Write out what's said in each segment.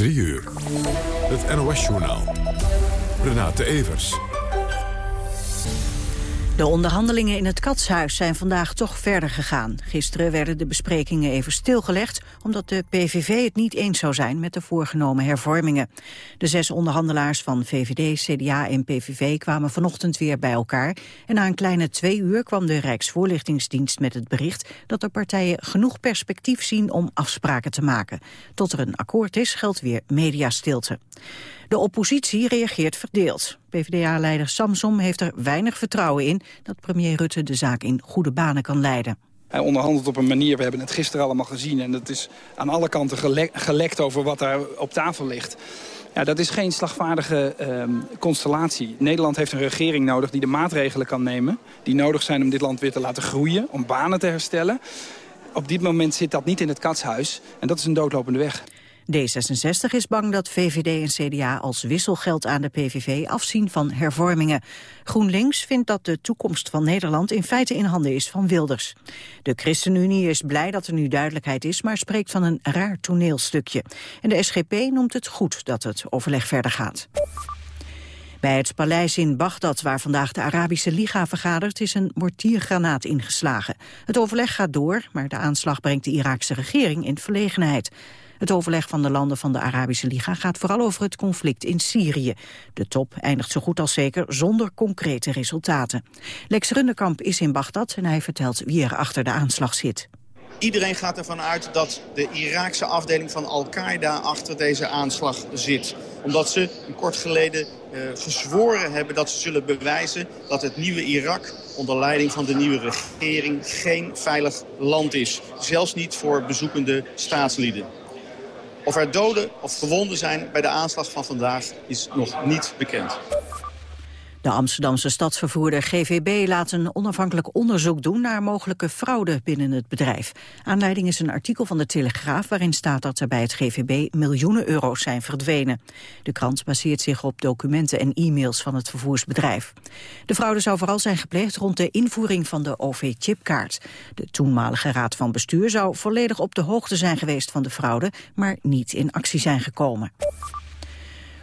3 uur. Het NOS-journaal. Renate Evers. De onderhandelingen in het Katshuis zijn vandaag toch verder gegaan. Gisteren werden de besprekingen even stilgelegd... omdat de PVV het niet eens zou zijn met de voorgenomen hervormingen. De zes onderhandelaars van VVD, CDA en PVV kwamen vanochtend weer bij elkaar... en na een kleine twee uur kwam de Rijksvoorlichtingsdienst met het bericht... dat de partijen genoeg perspectief zien om afspraken te maken. Tot er een akkoord is, geldt weer mediastilte. De oppositie reageert verdeeld. PvdA-leider Samsom heeft er weinig vertrouwen in... dat premier Rutte de zaak in goede banen kan leiden. Hij onderhandelt op een manier, we hebben het gisteren allemaal gezien... en het is aan alle kanten gelekt over wat daar op tafel ligt. Ja, dat is geen slagvaardige uh, constellatie. Nederland heeft een regering nodig die de maatregelen kan nemen... die nodig zijn om dit land weer te laten groeien, om banen te herstellen. Op dit moment zit dat niet in het katshuis en dat is een doodlopende weg. D66 is bang dat VVD en CDA als wisselgeld aan de PVV afzien van hervormingen. GroenLinks vindt dat de toekomst van Nederland in feite in handen is van Wilders. De ChristenUnie is blij dat er nu duidelijkheid is, maar spreekt van een raar toneelstukje. En de SGP noemt het goed dat het overleg verder gaat. Bij het paleis in Bagdad, waar vandaag de Arabische Liga vergadert, is een mortiergranaat ingeslagen. Het overleg gaat door, maar de aanslag brengt de Iraakse regering in verlegenheid. Het overleg van de landen van de Arabische Liga gaat vooral over het conflict in Syrië. De top eindigt zo goed als zeker zonder concrete resultaten. Lex Runderkamp is in Bagdad en hij vertelt wie er achter de aanslag zit. Iedereen gaat ervan uit dat de Iraakse afdeling van Al-Qaeda achter deze aanslag zit. Omdat ze kort geleden uh, gezworen hebben dat ze zullen bewijzen dat het nieuwe Irak onder leiding van de nieuwe regering geen veilig land is. Zelfs niet voor bezoekende staatslieden. Of er doden of gewonden zijn bij de aanslag van vandaag is nog niet bekend. De Amsterdamse stadsvervoerder GVB laat een onafhankelijk onderzoek doen naar mogelijke fraude binnen het bedrijf. Aanleiding is een artikel van de Telegraaf waarin staat dat er bij het GVB miljoenen euro's zijn verdwenen. De krant baseert zich op documenten en e-mails van het vervoersbedrijf. De fraude zou vooral zijn gepleegd rond de invoering van de OV-chipkaart. De toenmalige raad van bestuur zou volledig op de hoogte zijn geweest van de fraude, maar niet in actie zijn gekomen.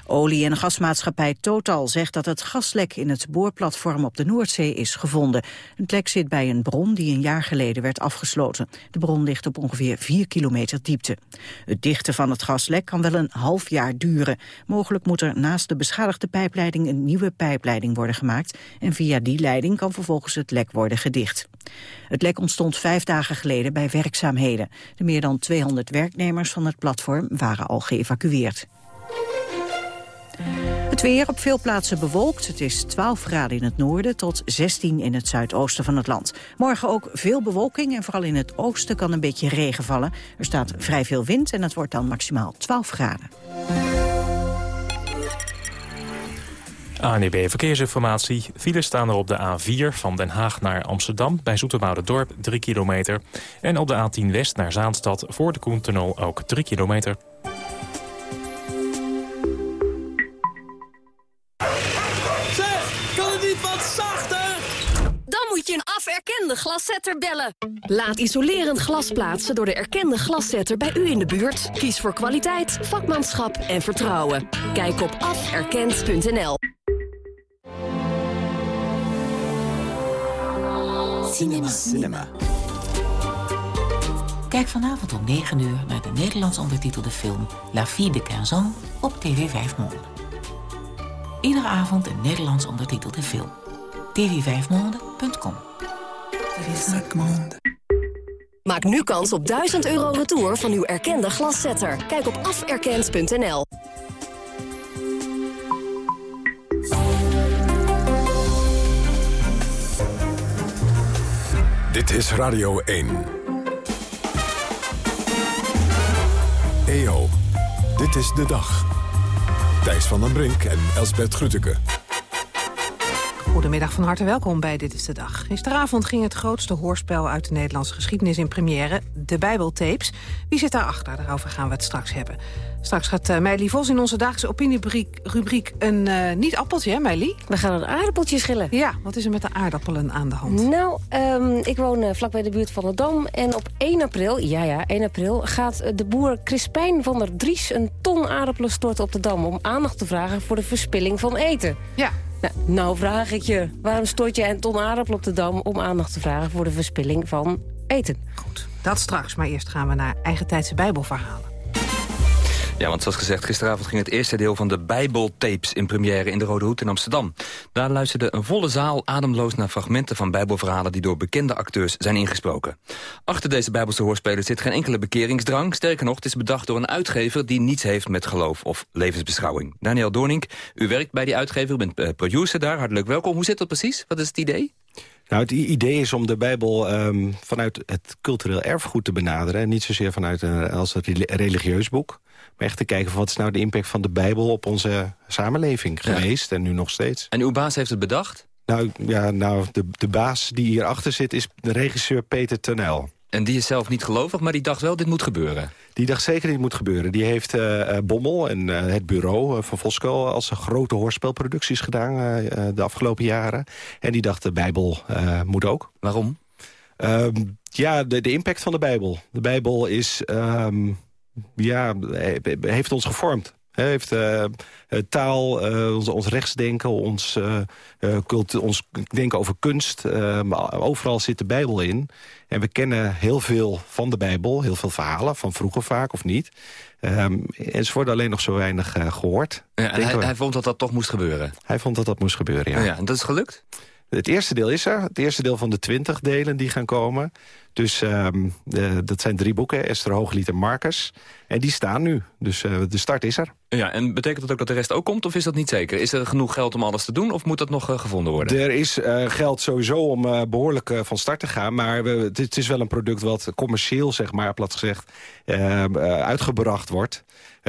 Olie- en gasmaatschappij Total zegt dat het gaslek in het boorplatform op de Noordzee is gevonden. Het lek zit bij een bron die een jaar geleden werd afgesloten. De bron ligt op ongeveer 4 kilometer diepte. Het dichten van het gaslek kan wel een half jaar duren. Mogelijk moet er naast de beschadigde pijpleiding een nieuwe pijpleiding worden gemaakt. En via die leiding kan vervolgens het lek worden gedicht. Het lek ontstond vijf dagen geleden bij werkzaamheden. De meer dan 200 werknemers van het platform waren al geëvacueerd. Het weer op veel plaatsen bewolkt. Het is 12 graden in het noorden tot 16 in het zuidoosten van het land. Morgen ook veel bewolking en vooral in het oosten kan een beetje regen vallen. Er staat vrij veel wind en het wordt dan maximaal 12 graden. ANEB Verkeersinformatie. Files staan er op de A4 van Den Haag naar Amsterdam... bij Dorp 3 kilometer. En op de A10 West naar Zaanstad voor de Koentunnel ook 3 kilometer. Erkende glaszetter bellen. Laat isolerend glas plaatsen door de erkende glaszetter bij u in de buurt. Kies voor kwaliteit, vakmanschap en vertrouwen. Kijk op aferkend.nl. Cinema. Cinema. Kijk vanavond om 9 uur naar de Nederlands ondertitelde film La Fille de Quinzon op TV 5 Monde. Iedere avond een Nederlands ondertitelde film. tv5monde.com Maak nu kans op 1000 euro retour van uw erkende glaszetter. Kijk op aferkend.nl. Dit is Radio 1. EO, dit is de dag. Thijs van den Brink en Elsbert Grütke. Goedemiddag, van harte welkom bij Dit is de Dag. Gisteravond ging het grootste hoorspel uit de Nederlandse geschiedenis in première, de Bijbeltapes. Wie zit daarachter? Daarover gaan we het straks hebben. Straks gaat uh, Meili Vos in onze dagelijkse opinierubriek een uh, niet-appeltje, hè Meili? We gaan een aardappeltje schillen. Ja, wat is er met de aardappelen aan de hand? Nou, um, ik woon uh, vlakbij de buurt van de Dam. En op 1 april, ja ja, 1 april... gaat de boer Crispijn van der Dries een ton aardappelen storten op de Dam... om aandacht te vragen voor de verspilling van eten. Ja. Nou, vraag ik je, waarom stort je een ton aardappelen op de Dam... om aandacht te vragen voor de verspilling van eten? Goed, dat straks. Maar eerst gaan we naar eigentijdse bijbelverhalen. Ja, want zoals gezegd, gisteravond ging het eerste deel van de Bijbeltapes in première in de Rode Hoed in Amsterdam. Daar luisterde een volle zaal ademloos naar fragmenten van bijbelverhalen die door bekende acteurs zijn ingesproken. Achter deze bijbelse hoorspelen zit geen enkele bekeringsdrang. Sterker nog, het is bedacht door een uitgever die niets heeft met geloof of levensbeschouwing. Daniel Doornink, u werkt bij die uitgever, u bent producer daar, hartelijk welkom. Hoe zit dat precies? Wat is het idee? Nou, het idee is om de Bijbel um, vanuit het cultureel erfgoed te benaderen... en niet zozeer vanuit een, als een religieus boek. Maar echt te kijken van wat is nou de impact van de Bijbel op onze samenleving geweest en nu nog steeds. En uw baas heeft het bedacht? Nou, ja, nou de, de baas die hierachter zit is de regisseur Peter Tonel. En die is zelf niet gelovig, maar die dacht wel dit moet gebeuren. Die dacht zeker dit moet gebeuren. Die heeft uh, Bommel en uh, het bureau van Fosco... als grote hoorspelproducties gedaan de afgelopen jaren. En die dacht de Bijbel moet ook. Waarom? Um, ja, de, de, impact van de Bijbel. De Bijbel is... Um, ja, heeft ons gevormd. He, heeft uh, taal, uh, ons, ons rechtsdenken, ons, ons denken over kunst. maar overal zit de Bijbel in. En we kennen heel veel van de Bijbel, heel veel verhalen, van vroeger vaak of niet. Um, en ze worden alleen nog zo weinig gehoord. Ja, hij, hij, vond dat dat toch moest gebeuren? Hij vond dat dat moest gebeuren, ja. Oh ja en dat is gelukt? Het eerste deel is er. Het eerste deel van de twintig delen die gaan komen. Dus um, de, dat zijn drie boeken, Esther Hooglied en Marcus. En die staan nu. Dus uh, de start is er. Ja, en betekent dat ook dat de rest ook komt of is dat niet zeker? Is er genoeg geld om alles te doen of moet dat nog uh, gevonden worden? Er is geld sowieso om behoorlijk van start te gaan. Maar we, het is wel een product wat commercieel, zeg maar, plat gezegd, uitgebracht wordt.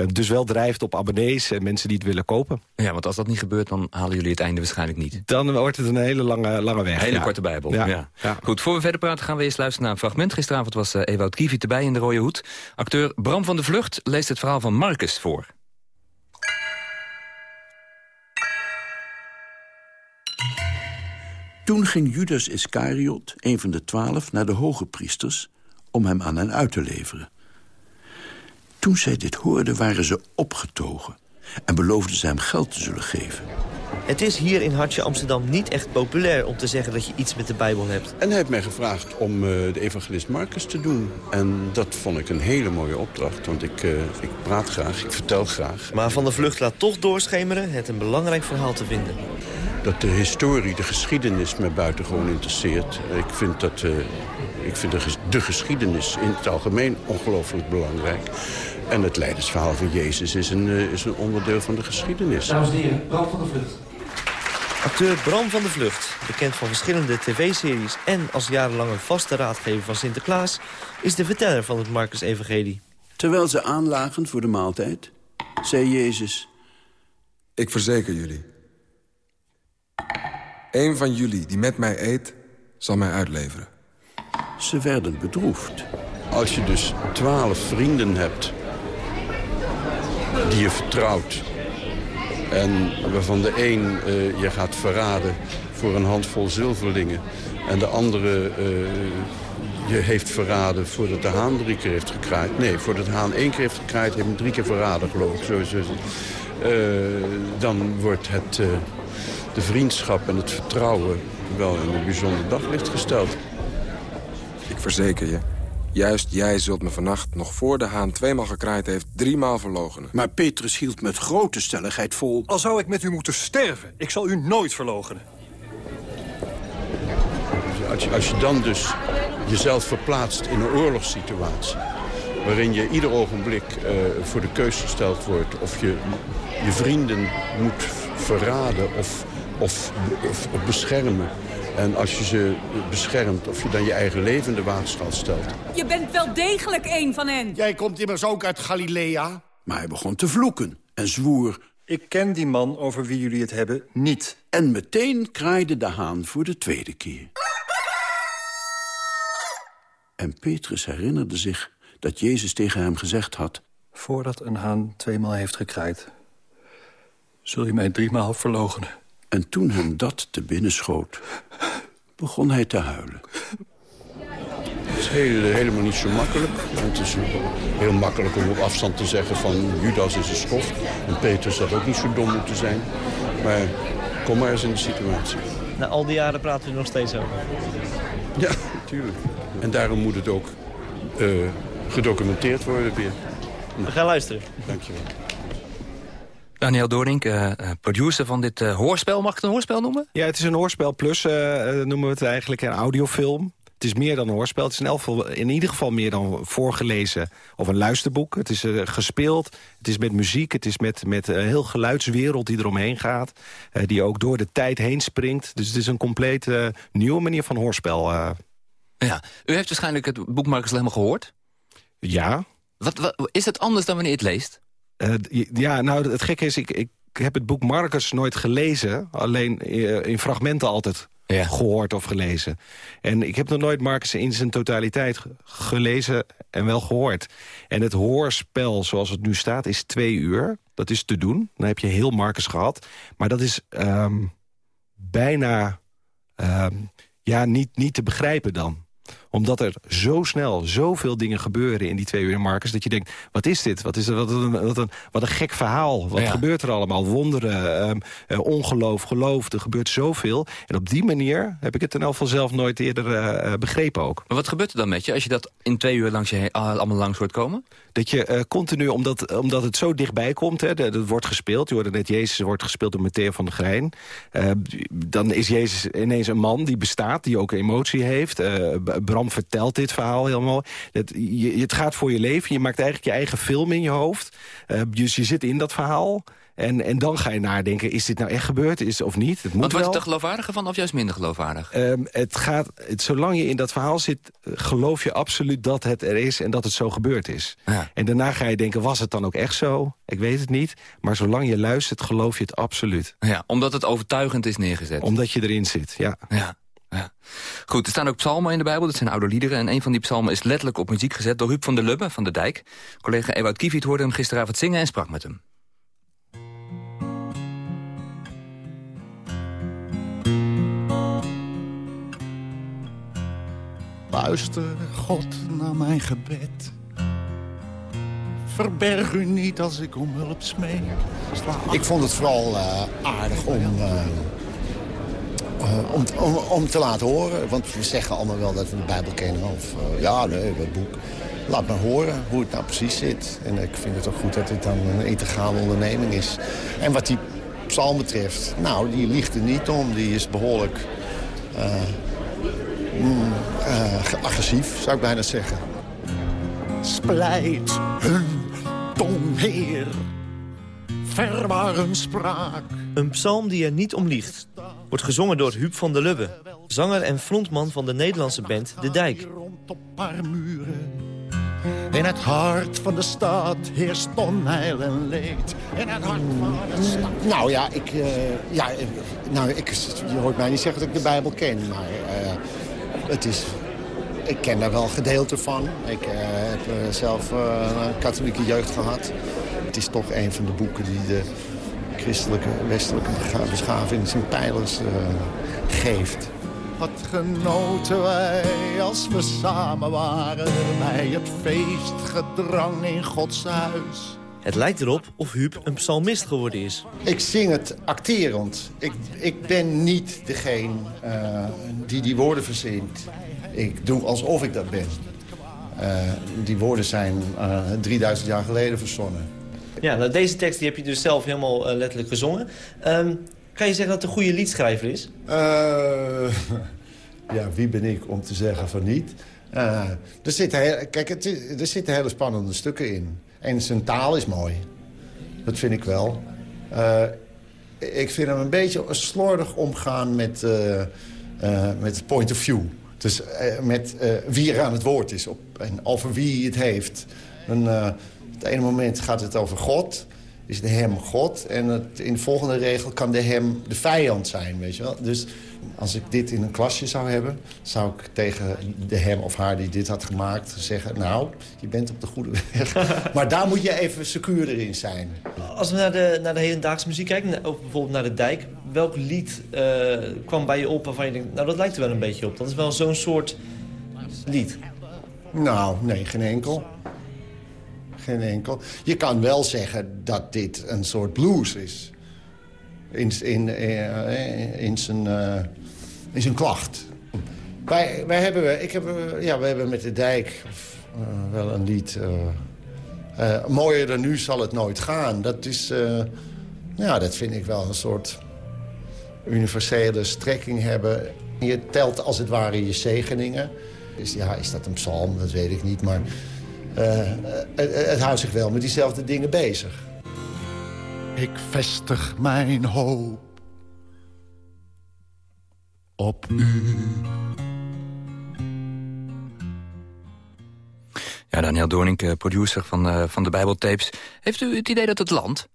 dus wel drijft op abonnees en mensen die het willen kopen. Ja, want als dat niet gebeurt, dan halen jullie het einde waarschijnlijk niet. Dan wordt het een hele lange, lange weg. Een hele ja. korte bijbel, ja. ja. ja. Goed, voor we verder praten gaan we eerst luisteren naar fragment. Gisteravond was uh, Ewout Kieviet erbij in de Rode Hoed. Acteur Bram van de Vlucht leest het verhaal van Marcus voor. Toen ging Judas Iscariot, een van de twaalf, naar de hoge priesters... om hem aan hen uit te leveren. Toen zij dit hoorden, waren ze opgetogen... en beloofden ze hem geld te zullen geven. Het is hier in Hartje Amsterdam niet echt populair om te zeggen dat je iets met de Bijbel hebt. En hij heeft mij gevraagd om uh, de evangelist Marcus te doen. En dat vond ik een hele mooie opdracht, want ik, uh, ik praat graag, ik vertel graag. Maar Van de Vlucht laat toch doorschemeren het een belangrijk verhaal te vinden. Dat de historie, de geschiedenis me buitengewoon interesseert. Ik vind, dat, uh, ik vind de, de geschiedenis in het algemeen ongelooflijk belangrijk. En het leidersverhaal van Jezus is een, is een onderdeel van de geschiedenis. Dames en heren, Bram van de Vlucht. Acteur Bram van de Vlucht, bekend van verschillende tv-series... en als jarenlange vaste raadgever van Sinterklaas... is de verteller van het Marcus-evangelie. Terwijl ze aanlagen voor de maaltijd, zei Jezus... Ik verzeker jullie. Een van jullie die met mij eet, zal mij uitleveren. Ze werden bedroefd. Als je dus twaalf vrienden hebt die je vertrouwt... en waarvan de een uh, je gaat verraden voor een handvol zilverlingen... en de andere uh, je heeft verraden voordat de haan drie keer heeft gekraaid. Nee, voordat de haan één keer heeft gekraaid, heeft hem drie keer verraden, geloof ik. Zo, zo, uh, dan wordt het, de vriendschap en het vertrouwen wel in een bijzonder daglicht gesteld. Ik verzeker je, Juist jij zult me vannacht, nog voor de haan tweemaal gekraaid heeft... driemaal verlogenen. Maar Petrus hield met grote stelligheid vol... Al zou ik met u moeten sterven, ik zal u nooit verlogenen. Als je, als je dan dus jezelf verplaatst in een oorlogssituatie... waarin je ieder ogenblik uh, voor de keus gesteld wordt... of je je vrienden moet verraden of, of, of, of beschermen... En als je ze beschermt, of je dan je eigen leven in de waagschaal stelt. Je bent wel degelijk een van hen. Jij komt immers ook uit Galilea. Maar hij begon te vloeken en zwoer... Ik ken die man over wie jullie het hebben niet. En meteen kraaide de haan voor de tweede keer. En Petrus herinnerde zich dat Jezus tegen hem gezegd had... Voordat een haan tweemaal heeft gekraaid... zul je mij driemaal verloochenen. En toen hem dat te binnen schoot, begon hij te huilen. Het is heel, helemaal niet zo makkelijk. Het is heel makkelijk om op afstand te zeggen van Judas is een schoft. En Petrus had ook niet zo dom moeten zijn. Maar kom maar eens in de situatie. Na al die jaren praten we er nog steeds over. Ja, natuurlijk. En daarom moet het ook uh, gedocumenteerd worden weer. We gaan luisteren. Dankjewel. Daniel Doornink, uh, producer van dit uh, hoorspel. Mag ik het een hoorspel noemen? Ja, het is een hoorspel plus, noemen we het eigenlijk, een audiofilm. Het is meer dan een hoorspel. Het is in, elk, in ieder geval meer dan voorgelezen of een luisterboek. Het is gespeeld, het is met muziek, het is met, met een heel geluidswereld die eromheen gaat. Die ook door de tijd heen springt. Dus het is een compleet nieuwe manier van hoorspel. Ja, u heeft waarschijnlijk het boek Marcus helemaal gehoord? Ja. Wat, wat, is het anders dan wanneer je het leest? Ja, nou, het gekke is, ik, ik heb het boek Marcus nooit gelezen. Alleen in fragmenten altijd ja. gehoord of gelezen. En ik heb nog nooit Marcus in zijn totaliteit gelezen en wel gehoord. En het hoorspel zoals het nu staat is twee uur. Dat is te doen. Dan heb je heel Marcus gehad. Maar dat is um, bijna um, ja, niet, niet te begrijpen dan omdat er zo snel zoveel dingen gebeuren in die twee uur Marcus... dat je denkt, wat is dit? Wat, is er, wat, een, wat, een, wat een gek verhaal. Wat Ja. gebeurt er allemaal? Wonderen, ehm, eh, ongeloof, geloof. Er gebeurt zoveel. En op die manier heb ik het in elk geval zelf nooit eerder eh, eh, begrepen ook. Maar wat gebeurt er dan met je als je dat in twee uur langs je heen, allemaal langs hoort komen? Dat je continu, omdat, omdat het zo dichtbij komt, hè, dat wordt gespeeld. Je hoorde net, Jezus wordt gespeeld door Matthäa van der Grijn. Dan is Jezus ineens een man die bestaat, die ook emotie heeft. B- Bram vertelt dit verhaal helemaal. Dat, je, het gaat voor je leven, je maakt eigenlijk je eigen film in je hoofd. Eh, dus je zit in dat verhaal. En, en dan ga je nadenken, is dit nou echt gebeurd is, of niet? Het moet Want wordt het er geloofwaardiger van of juist minder geloofwaardig? Ehm, het gaat, het, zolang je in dat verhaal zit, eh, geloof je absoluut dat het er is en dat het zo gebeurd is. En daarna ga je denken, was het dan ook echt zo? Ik weet het niet. Maar zolang je luistert, geloof je het absoluut. Ja, omdat het overtuigend is neergezet. Omdat je erin zit, ja. Ja. Ja. Goed, er staan ook psalmen in de Bijbel, dat zijn oude liederen. En een van die psalmen is letterlijk op muziek gezet door Huub van der Lubbe van de Dijk. Collega Ewout Kieviet hoorde hem gisteravond zingen en sprak met hem. Luister, God, naar mijn gebed. Verberg u niet als ik om hulp smeek. Ik vond het vooral eh, aardig om, eh, om, om, om te laten horen. Want we zeggen allemaal wel dat we de Bijbel kennen. Of eh, ja, nee, het boek. Laat maar horen hoe het nou precies zit. En ik vind het ook goed dat dit dan een integrale onderneming is. En wat die psalm betreft, nou, die liegt er niet om. Die is behoorlijk eh, mm, eh, agressief, zou ik bijna zeggen. Splijt hun tong, Heer. Verwaar hun spraak. Een psalm die er niet om liegt. Wordt gezongen door Huub van der Lubbe. Zanger en frontman van de Nederlandse band De Dijk. Op paar muren. In het hart van de stad heerst onheil en leed. In het hart van de stad. Nou ja, ik, eh, ja, nou, ik, je hoort mij niet zeggen dat ik de Bijbel ken, maar eh, het is, ik ken daar wel gedeelte van. Ik eh, heb zelf een katholieke jeugd gehad. Het is toch een van de boeken die de christelijke, westelijke beschaving zijn pijlers eh, geeft. Wat genoten wij als we samen waren bij het feestgedrang in Gods huis. Het lijkt erop of Huub een psalmist geworden is. Ik zing het acterend. Ik, ik ben niet degene eh, die die woorden verzint. Ik doe alsof ik dat ben. Eh, die woorden zijn eh 3000 jaar geleden verzonnen. Ja, nou, deze tekst die heb je dus zelf helemaal eh, letterlijk gezongen. Ehm, kan je zeggen dat het een goede liedschrijver is? Eh, ja, wie ben ik om te zeggen van niet? Eh, er, zitten kijk, er zitten hele spannende stukken in. En zijn taal is mooi. Dat vind ik wel. Ik vind hem een beetje slordig omgaan met, met het point of view. Dus met wie er aan het woord is op, en over wie het heeft. Het ene moment gaat het over God. is de hem God. En het, in de volgende regel kan de hem de vijand zijn, weet je wel. Dus als ik dit in een klasje zou hebben... zou ik tegen de hem of haar die dit had gemaakt zeggen... nou, je bent op de goede weg. maar daar moet je even secuurder in zijn. Als we naar de, naar de hedendaagse muziek kijken, of bijvoorbeeld naar de dijk... welk lied uh, kwam bij je op waarvan je denkt... nou, dat lijkt er wel een beetje op. Dat is wel zo'n soort lied. Nou, nee, geen enkel. Enkel. Je kan wel zeggen dat dit een soort blues is. In, in, zijn, uh, in zijn klacht. Wij, wij, hebben, ik heb, ja, we hebben met de dijk wel een lied... Mooier dan nu zal het nooit gaan. Dat is, ja, dat vind ik wel een soort universele strekking hebben. Je telt als het ware je zegeningen. Is, ja, is dat een psalm? Dat weet ik niet, maar het, het houdt zich wel met diezelfde dingen bezig. Ik vestig mijn hoop op u. Ja, Daniel Doornink, eh, producer van, uh, van de Bijbeltapes. Heeft u het idee dat het land?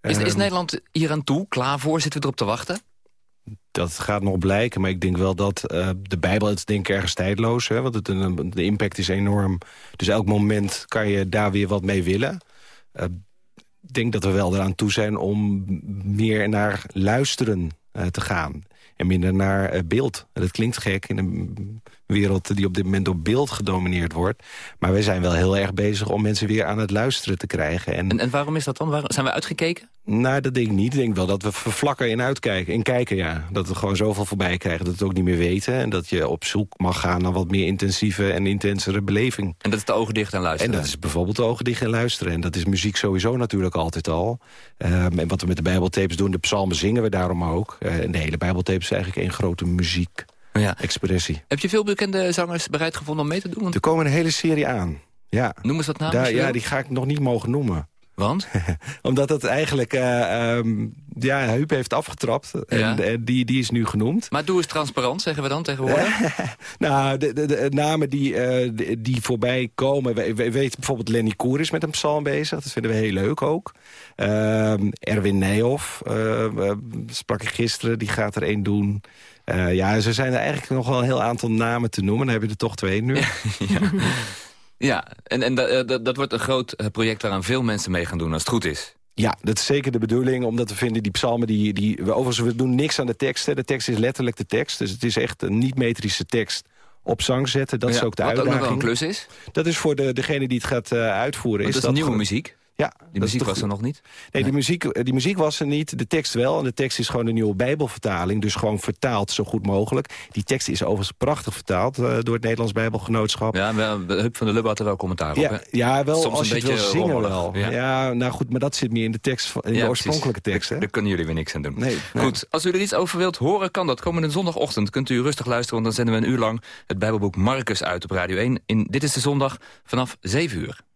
Is, is Ehm. Nederland hier aan toe? Klaar voor? Zitten we erop te wachten? Dat gaat nog blijken, maar ik denk wel dat uh, de Bijbel is denk ik ergens tijdloos. Hè, want het, een, de impact is enorm. Dus elk moment kan je daar weer wat mee willen. Uh, ik denk dat we wel eraan toe zijn om meer naar luisteren te gaan. En minder naar beeld. En dat klinkt gek in een wereld die op dit moment door beeld gedomineerd wordt. Maar wij zijn wel heel erg bezig om mensen weer aan het luisteren te krijgen. En, en, en waarom is dat dan? Waar, zijn we uitgekeken? Nou, dat denk ik niet. Ik denk wel dat we vervlakken in uitkijken. In kijken, ja. Dat we gewoon zoveel voorbij krijgen dat we het ook niet meer weten. En dat je op zoek mag gaan naar wat meer intensieve en intensere beleving. En dat is de ogen dicht en luisteren? En dat is bijvoorbeeld de ogen dicht en luisteren. En dat is muziek sowieso natuurlijk altijd al. Um, en wat we met de Bijbeltapes doen, de psalmen zingen we daarom ook. Uh, en de hele Bijbeltapes is eigenlijk één grote muziek. Ja. Expressie. Heb je veel bekende zangers bereid gevonden om mee te doen? Want... Er komen een hele serie aan. Ja. Noem eens wat naam. Daar, ja, die ga ik nog niet mogen noemen. Want? Omdat het eigenlijk... Uh, um, ja, Huub heeft afgetrapt. En, ja. en die, die is nu genoemd. Maar doe eens transparant, zeggen we dan tegenwoordig. nou, de, de, de, namen die, uh, die, voorbij komen... We, we weten bijvoorbeeld Lenny Koer is met een psalm bezig. Dat vinden we heel leuk ook. Uh, Erwin Nijhoff sprak ik gisteren. Die gaat er één doen. Uh, ja, zo zijn er eigenlijk nog wel een heel aantal namen te noemen. Dan heb je er toch twee nu. Ja, ja. en, en dat, wordt een groot eh, project waaraan veel mensen mee gaan doen als het goed is. Ja, dat is zeker de bedoeling, omdat we vinden die psalmen... Die, die, we, overigens, we doen niks aan de tekst. Hè. De tekst is letterlijk de tekst, dus het is echt een niet-metrische tekst op zang zetten. Dat ja, is ook de wat uitdaging. ook nog wel een klus is? Dat is voor de, degene die het gaat uh, uitvoeren. Want is dat is dat nieuwe muziek? Ja, die muziek was er nog niet? Nee, nee. Die, muziek, die muziek was er niet. De tekst wel. En de tekst is gewoon een nieuwe bijbelvertaling. Dus gewoon vertaald zo goed mogelijk. Die tekst is overigens prachtig vertaald uh, door het Nederlands Bijbelgenootschap. Ja, Huub van der Lubbe had er wel commentaar op. Ja, hè? ja wel Soms als je een het wil beetje zingen rommelig, wel. Ja. Ja. nou goed, maar dat zit meer in de, tekst, in ja, de oorspronkelijke tekst. Hè? Daar kunnen jullie weer niks aan doen. Nee, nee. Goed, als u er iets over wilt horen, kan dat. Komende zondagochtend kunt u rustig luisteren... want dan zenden we een uur lang het Bijbelboek Marcus uit op Radio 1. In Dit is de Zondag vanaf 7 uur.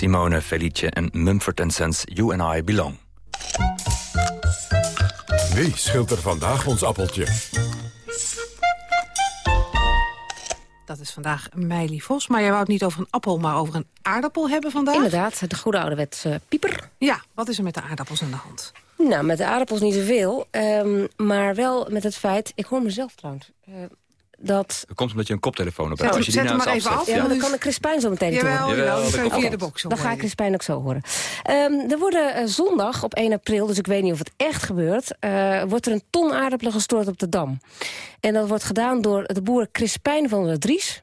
Simone, Felice en Mumford Sons, You and I Belong. Wie schilt er vandaag ons appeltje? Dat is vandaag Meili Vos. Maar jij wou het niet over een appel, maar over een aardappel hebben vandaag? Inderdaad, de goede ouderwetse pieper. Ja, wat is er met de aardappels aan de hand? Nou, met de aardappels niet zoveel. ehm, maar wel met het feit... Ik hoor mezelf trouwens. eh, dat... Dat komt omdat je een koptelefoon op Zet hebt. hem- Als je die zet nou hem eens maar even afzet, Ja, maar dan kan ik Crispijn zo meteen Jawel, jawel, via de box Dan ga ik Crispijn ook zo horen. Ehm, er worden eh, zondag op 1 april, dus ik weet niet of het echt gebeurt... eh, wordt er een ton aardappelen gestort op de Dam. En dat wordt gedaan door de boer Crispijn van der Dries...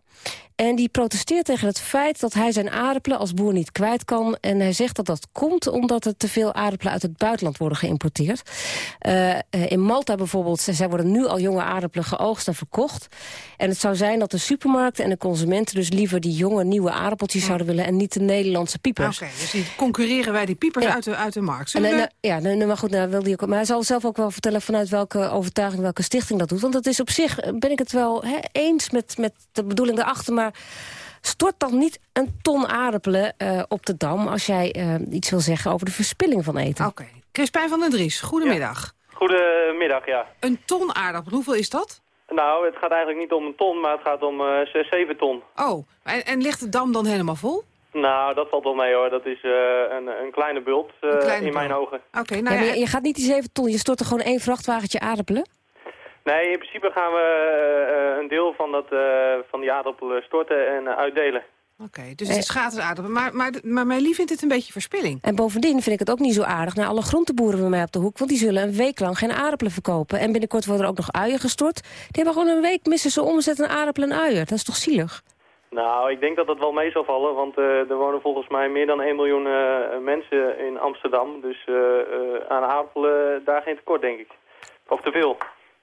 En die protesteert tegen het feit dat hij zijn aardappelen als boer niet kwijt kan. En hij zegt dat dat komt omdat er te veel aardappelen uit het buitenland worden geïmporteerd. Eh, eh, in Malta bijvoorbeeld, zij worden nu al jonge aardappelen geoogst en verkocht. En het zou zijn dat de supermarkten en de consumenten dus liever die jonge nieuwe aardappeltjes zouden willen en niet de Nederlandse piepers. Oké, dus die concurreren wij die piepers Ja. uit, de, uit de markt. En, nou, ja, nou, maar goed, nou, wil die ook, maar hij zal zelf ook wel vertellen vanuit welke overtuiging, welke stichting dat doet. Want dat is op zich, eh, ben ik het wel hè, eens met, met de bedoeling daarachter, maar stort dan niet een ton aardappelen eh, op de Dam als jij eh, iets wil zeggen over de verspilling van eten. Oké. Crispijn van den Dries, goedemiddag. Goedemiddag, ja. Een ton aardappel, hoeveel is dat? Nou, het gaat eigenlijk niet om een ton, maar het gaat om eh 6, 7 ton. Oh, en, en ligt de dam dan helemaal vol? Nou, dat valt wel mee hoor. Dat is eh, een, een kleine bult eh, Een kleine in mijn bult. ogen. Oké, nou maar ja, je, je gaat niet die zeven ton, je stort er gewoon één vrachtwagentje aardappelen. Nee, in principe gaan we eh, eh, een deel van, dat, eh, van die aardappelen storten en uitdelen. Oké, dus het is gratis aardappel. Maar, maar, maar mijn lief vindt het een beetje verspilling. En bovendien vind ik het ook niet zo aardig naar alle groenteboeren bij mij op de hoek. Want die zullen een week lang geen aardappelen verkopen. En binnenkort worden er ook nog uien gestort. Die hebben gewoon een week missen ze omzet aan aardappelen en uien. Dat is toch zielig? Nou, ik denk dat dat wel mee zal vallen, want eh, er wonen volgens mij meer dan 1 miljoen eh, mensen in Amsterdam. Dus eh, eh, aan aardappelen daar geen tekort, denk ik. Of te veel.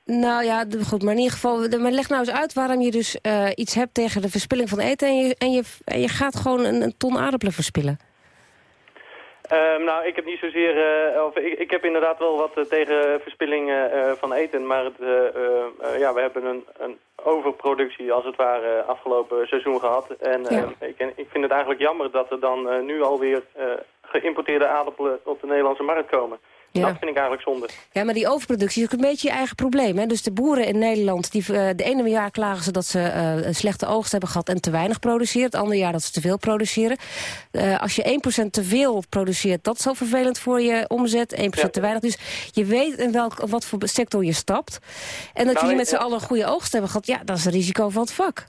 Nou ja, goed, maar in ieder geval... Maar leg nou eens uit waarom je dus eh, iets hebt tegen de verspilling van eten... en je, en je, en je gaat gewoon een, een ton aardappelen verspillen. Ehm, nou, ik heb niet zozeer... eh, of ik, ik heb inderdaad wel wat eh, tegen verspilling van eten. Maar het, ja, we hebben een, een overproductie als het ware afgelopen seizoen gehad. En Ja. eh, ik, ik vind het eigenlijk jammer dat er dan nu alweer geïmporteerde aardappelen op de Nederlandse markt komen. Ja. Dat vind ik eigenlijk zonde. Ja, maar die overproductie is ook een beetje je eigen probleem. Hè? Dus de boeren in Nederland, die, eh, de ene jaar klagen ze dat ze eh, een slechte oogst hebben gehad en te weinig produceren. Het andere jaar dat ze te veel produceren. Eh, als je 1% te veel produceert, dat is al vervelend voor je omzet. 1% te weinig. Dus je weet in welk, wat voor sector je stapt. En dat Nou, jullie met z'n allen een goede oogst hebben gehad, ja, dat is een risico van het vak.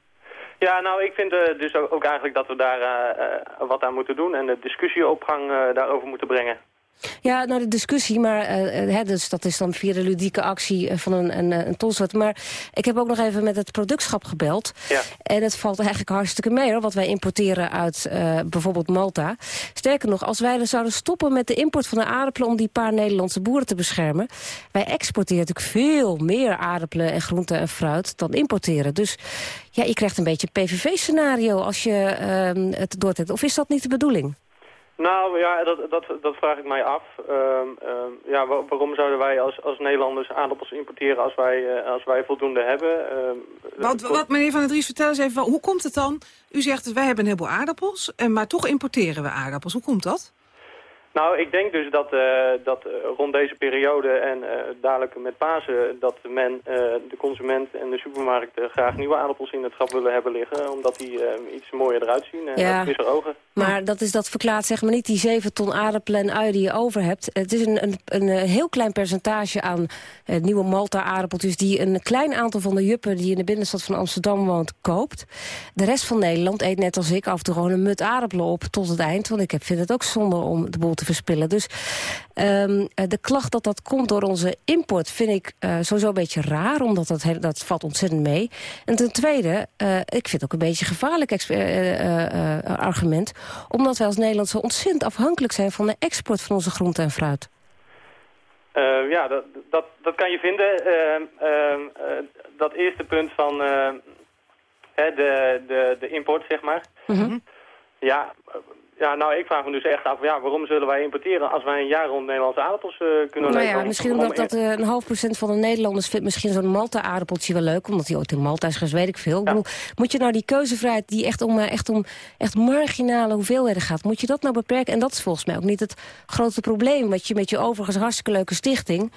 Ja, nou, ik vind dus ook, ook eigenlijk dat we daar wat aan moeten doen en de discussie op gang eh, daarover moeten brengen. Ja, nou de discussie, maar eh, eh, hè, dus dat is dan via de ludieke actie eh, van een, een, een. Maar ik heb ook nog even met het productschap gebeld. Ja. En het valt eigenlijk hartstikke mee hoor, wat wij importeren uit bijvoorbeeld Malta. Sterker nog, als wij er zouden stoppen met de import van de aardappelen... om die paar Nederlandse boeren te beschermen... wij exporteren natuurlijk veel meer aardappelen en groenten en fruit dan importeren. Dus ja, je krijgt een beetje een PVV-scenario als je ehm, het doortrekt. Of is dat niet de bedoeling? Nou ja, dat, dat, dat vraag ik mij af. Ehm, ehm, ja, wa- waarom zouden wij als, als Nederlanders aardappels importeren als wij, eh, als wij voldoende hebben? Ehm, Wat, wat, meneer Van der Dries, vertel eens even, hoe komt het dan? U zegt, wij hebben een heleboel aardappels, en maar toch importeren we aardappels. Hoe komt dat? Nou, ik denk dus dat, eh, dat eh, rond deze periode en eh, dadelijk met Pasen... dat men, de consument en de supermarkt graag nieuwe aardappels in het schap willen hebben liggen. Omdat die iets mooier eruit zien en Ja. frisser ogen. Maar dat, is, dat verklaart zeg maar niet die 7 ton aardappelen en ui die je over hebt. Het is een, een, een heel klein percentage aan nieuwe Malta-aardappeltjes... die een klein aantal van de juppen die in de binnenstad van Amsterdam woont, koopt. De rest van Nederland eet net als ik af en toe gewoon een mut aardappelen op tot het eind. Want ik heb, vind het ook zonde om de boel te verspillen. Dus ehm, eh, de klacht dat dat komt door onze import vind ik eh, sowieso een beetje raar. Omdat dat, heel- dat valt ontzettend mee. En ten tweede, eh, ik vind het ook een beetje een gevaarlijk argument. Omdat wij als Nederland zo ontzettend afhankelijk zijn van de export van onze groente en fruit. Eh, ja, dat, dat, dat kan je vinden. Ehm, ehm, eh, dat eerste punt van hè, de, de, de import, zeg maar. Eh, ja, nou, ik vraag me dus echt af, ja, waarom zullen wij importeren als wij een jaar rond Nederlandse aardappels eh, kunnen Nou ja, misschien Om- omdat dat, eh, een half procent van de Nederlanders vindt misschien zo'n Malta-aardappeltje wel leuk. Omdat hij ooit in Malta is weet ik veel. Ik bedoel, moet je nou die keuzevrijheid die echt om, eh, echt om echt marginale hoeveelheden gaat... moet je dat nou beperken? En dat is volgens mij ook niet het grote probleem... wat je met je overigens hartstikke leuke stichting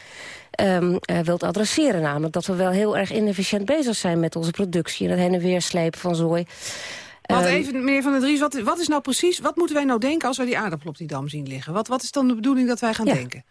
ehm, eh, wilt adresseren. Namelijk dat we wel heel erg inefficiënt bezig zijn met onze productie... en het heen en weer slepen van zooi. Want Ehm, even, meneer Van der Dries, wat, wat is nou precies... wat moeten wij nou denken als wij die aardappel op die dam zien liggen? Wat, wat is dan de bedoeling dat wij gaan denken?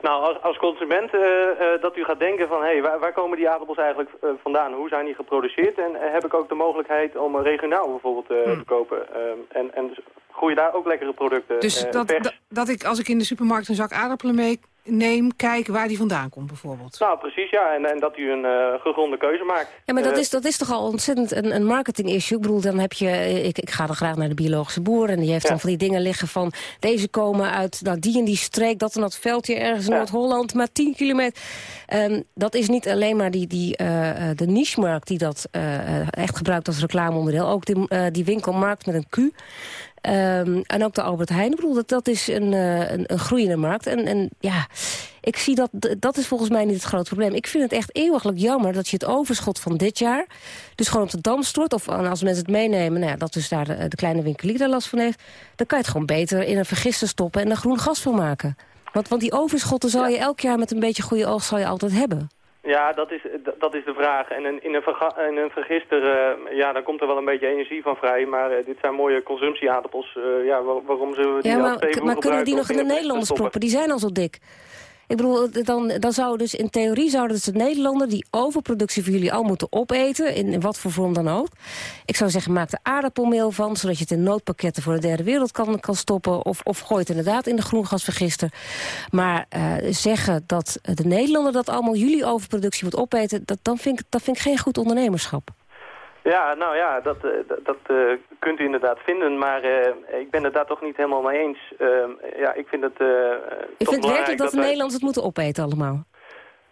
Nou, als, als consument eh, eh, dat u gaat denken van... hé, hey, waar, waar komen die aardappels eigenlijk eh, vandaan? Hoe zijn die geproduceerd? En heb ik ook de mogelijkheid om regionaal bijvoorbeeld eh, te kopen? Ehm, en, en dus groeien daar ook lekkere producten Dus dat, dat, dat ik als ik in de supermarkt een zak aardappelen meeneem... kijk waar die vandaan komt bijvoorbeeld. Nou, precies, ja. En, en dat u een eh, gegronde keuze maakt. Ja, maar dat Eh, is, dat is toch al ontzettend een, een marketing-issue. Ik bedoel, dan heb je... Ik, ik ga dan graag naar de biologische boer... en die heeft dan van die dingen liggen van... deze komen uit nou, die en die streek, dat en dat veldje ergens in Noord-Holland... maar 10 kilometer. Ehm, dat is niet alleen maar die, die, eh, eh, de niche-markt die dat eh, eh, echt gebruikt als reclameonderdeel. Ook die, eh, die winkelmarkt met een Q... Ehm, en ook de Albert Heijn. Ik bedoel, dat, dat is een, eh, een, een groeiende markt. En, en ja, ik zie dat, dat is volgens mij niet het grote probleem. Ik vind het echt eeuwiglijk jammer dat je het overschot van dit jaar... dus gewoon op de dam stort. Of als mensen het meenemen, nou ja, dat dus daar de, de kleine winkelier daar last van heeft... dan kan je het gewoon beter in een vergister stoppen en er groen gas van maken. Want, want die overschotten zal je elk jaar met een beetje goede oogst zal je altijd hebben. Ja, dat is, dat is de vraag. En in, in, een, verga- in een vergister, eh, ja, dan komt er wel een beetje energie van vrij. Maar eh, dit zijn mooie consumptieaardappels. Eh, ja, waar- waarom zullen we die Ja, maar, maar kunnen we die nog in de Nederlanders proppen? Die zijn al zo dik. Ik bedoel, dan, dan zou dus in theorie zouden dus de Nederlander die overproductie voor jullie al moeten opeten, in, wat voor vorm dan ook. Ik zou zeggen, maak er aardappelmeel van, zodat je het in noodpakketten voor de derde wereld kan, kan stoppen. Of, of gooi het inderdaad in de groengasvergister. Maar eh, zeggen dat de Nederlander dat allemaal jullie overproductie moet opeten, dat, dan vind ik, dat vind ik geen goed ondernemerschap. Ja, nou ja, dat, eh, dat, dat eh, kunt u inderdaad vinden. Maar eh, ik ben het daar toch niet helemaal mee eens. Ehm, ja, ik vind het eh, Ik toch vind werkelijk dat de wij- Nederlanders het moeten opeten allemaal.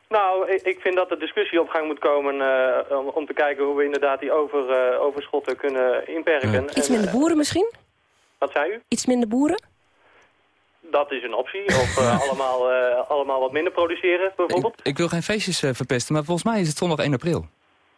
Nou, ik, ik vind dat er discussie op gang moet komen eh, om, om te kijken hoe we inderdaad die over, eh, overschotten kunnen inperken. Iets minder boeren misschien? wat zei u? Iets minder boeren? Dat is een optie. Of eh, allemaal, eh, allemaal wat minder produceren, bijvoorbeeld. Ik wil geen feestjes verpesten, maar volgens mij is het zondag 1 april.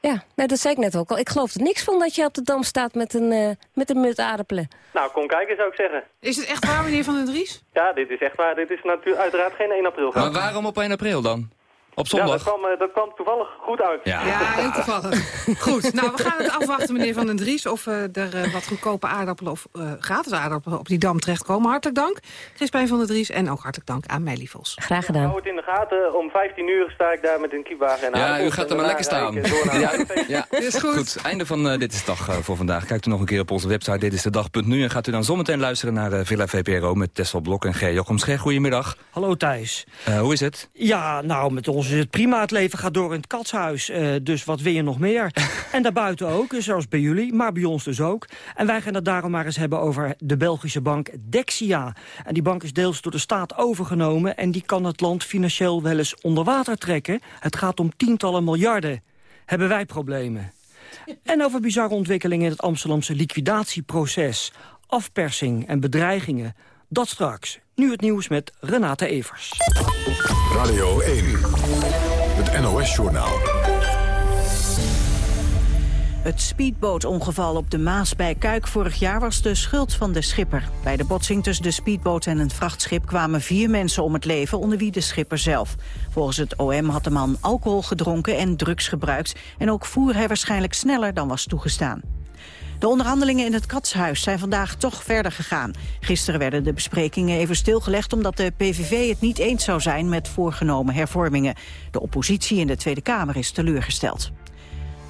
Ja, nou, dat zei ik net ook al. Ik geloof er niks van dat je op de dam staat met een, eh, met een mut aardappelen. Nou, kom kijken zou ik zeggen. Is het echt waar, meneer Van den Dries? Ja, dit is echt waar. Dit is natuurlijk uiteraard geen 1 april. Maar waarom op 1 april dan? Op Ja, dat zondag? kwam, eh, dat kwam toevallig goed uit. Ja. Ja, heel toevallig. Goed, nou, we gaan het afwachten, meneer Van den Dries... of eh, er eh, wat goedkope aardappelen of eh, gratis aardappelen op die dam terechtkomen. Hartelijk dank, Crispijn van den Dries. En ook hartelijk dank aan Vos. Graag gedaan. Hou het in de gaten. Om 15 uur sta ik daar met een kiepwagen en Ja, u gaat er maar lekker staan. Ja, ja. Is goed. Einde van eh, Dit is de Dag voor vandaag. Kijkt u nog een keer op onze website Dit is de Dag.nu. En gaat u dan zometeen luisteren naar eh, Villa VPRO met Tessel Blok en G. Jochem Scher. Goedemiddag. Hallo Thijs. Eh, hoe is het? Ja, nou, met ons is het prima. Het leven gaat door in het katshuis. eh, dus wat wil je nog meer? en daarbuiten ook, zoals bij jullie, maar bij ons dus ook. En wij gaan het daarom maar eens hebben over de Belgische bank Dexia. En die bank is deels door de staat overgenomen... en die kan het land financieel wel eens onder water trekken. Het gaat om tientallen miljarden. Hebben wij problemen? En over bizarre ontwikkelingen in het Amsterdamse liquidatieproces. Afpersing en bedreigingen. Dat straks. Nu het nieuws met Renate Evers. Radio 1, het NOS-journaal. Het speedbootongeval op de Maas bij Kuik vorig jaar was de schuld van de schipper. Bij de botsing tussen de speedboot en een vrachtschip kwamen vier mensen om het leven, onder wie de schipper zelf. Volgens het OM had de man alcohol gedronken en drugs gebruikt en ook voer hij waarschijnlijk sneller dan was toegestaan. De onderhandelingen in het Katshuis zijn vandaag toch verder gegaan. Gisteren werden de besprekingen even stilgelegd... omdat de PVV het niet eens zou zijn met voorgenomen hervormingen. De oppositie in de Tweede Kamer is teleurgesteld.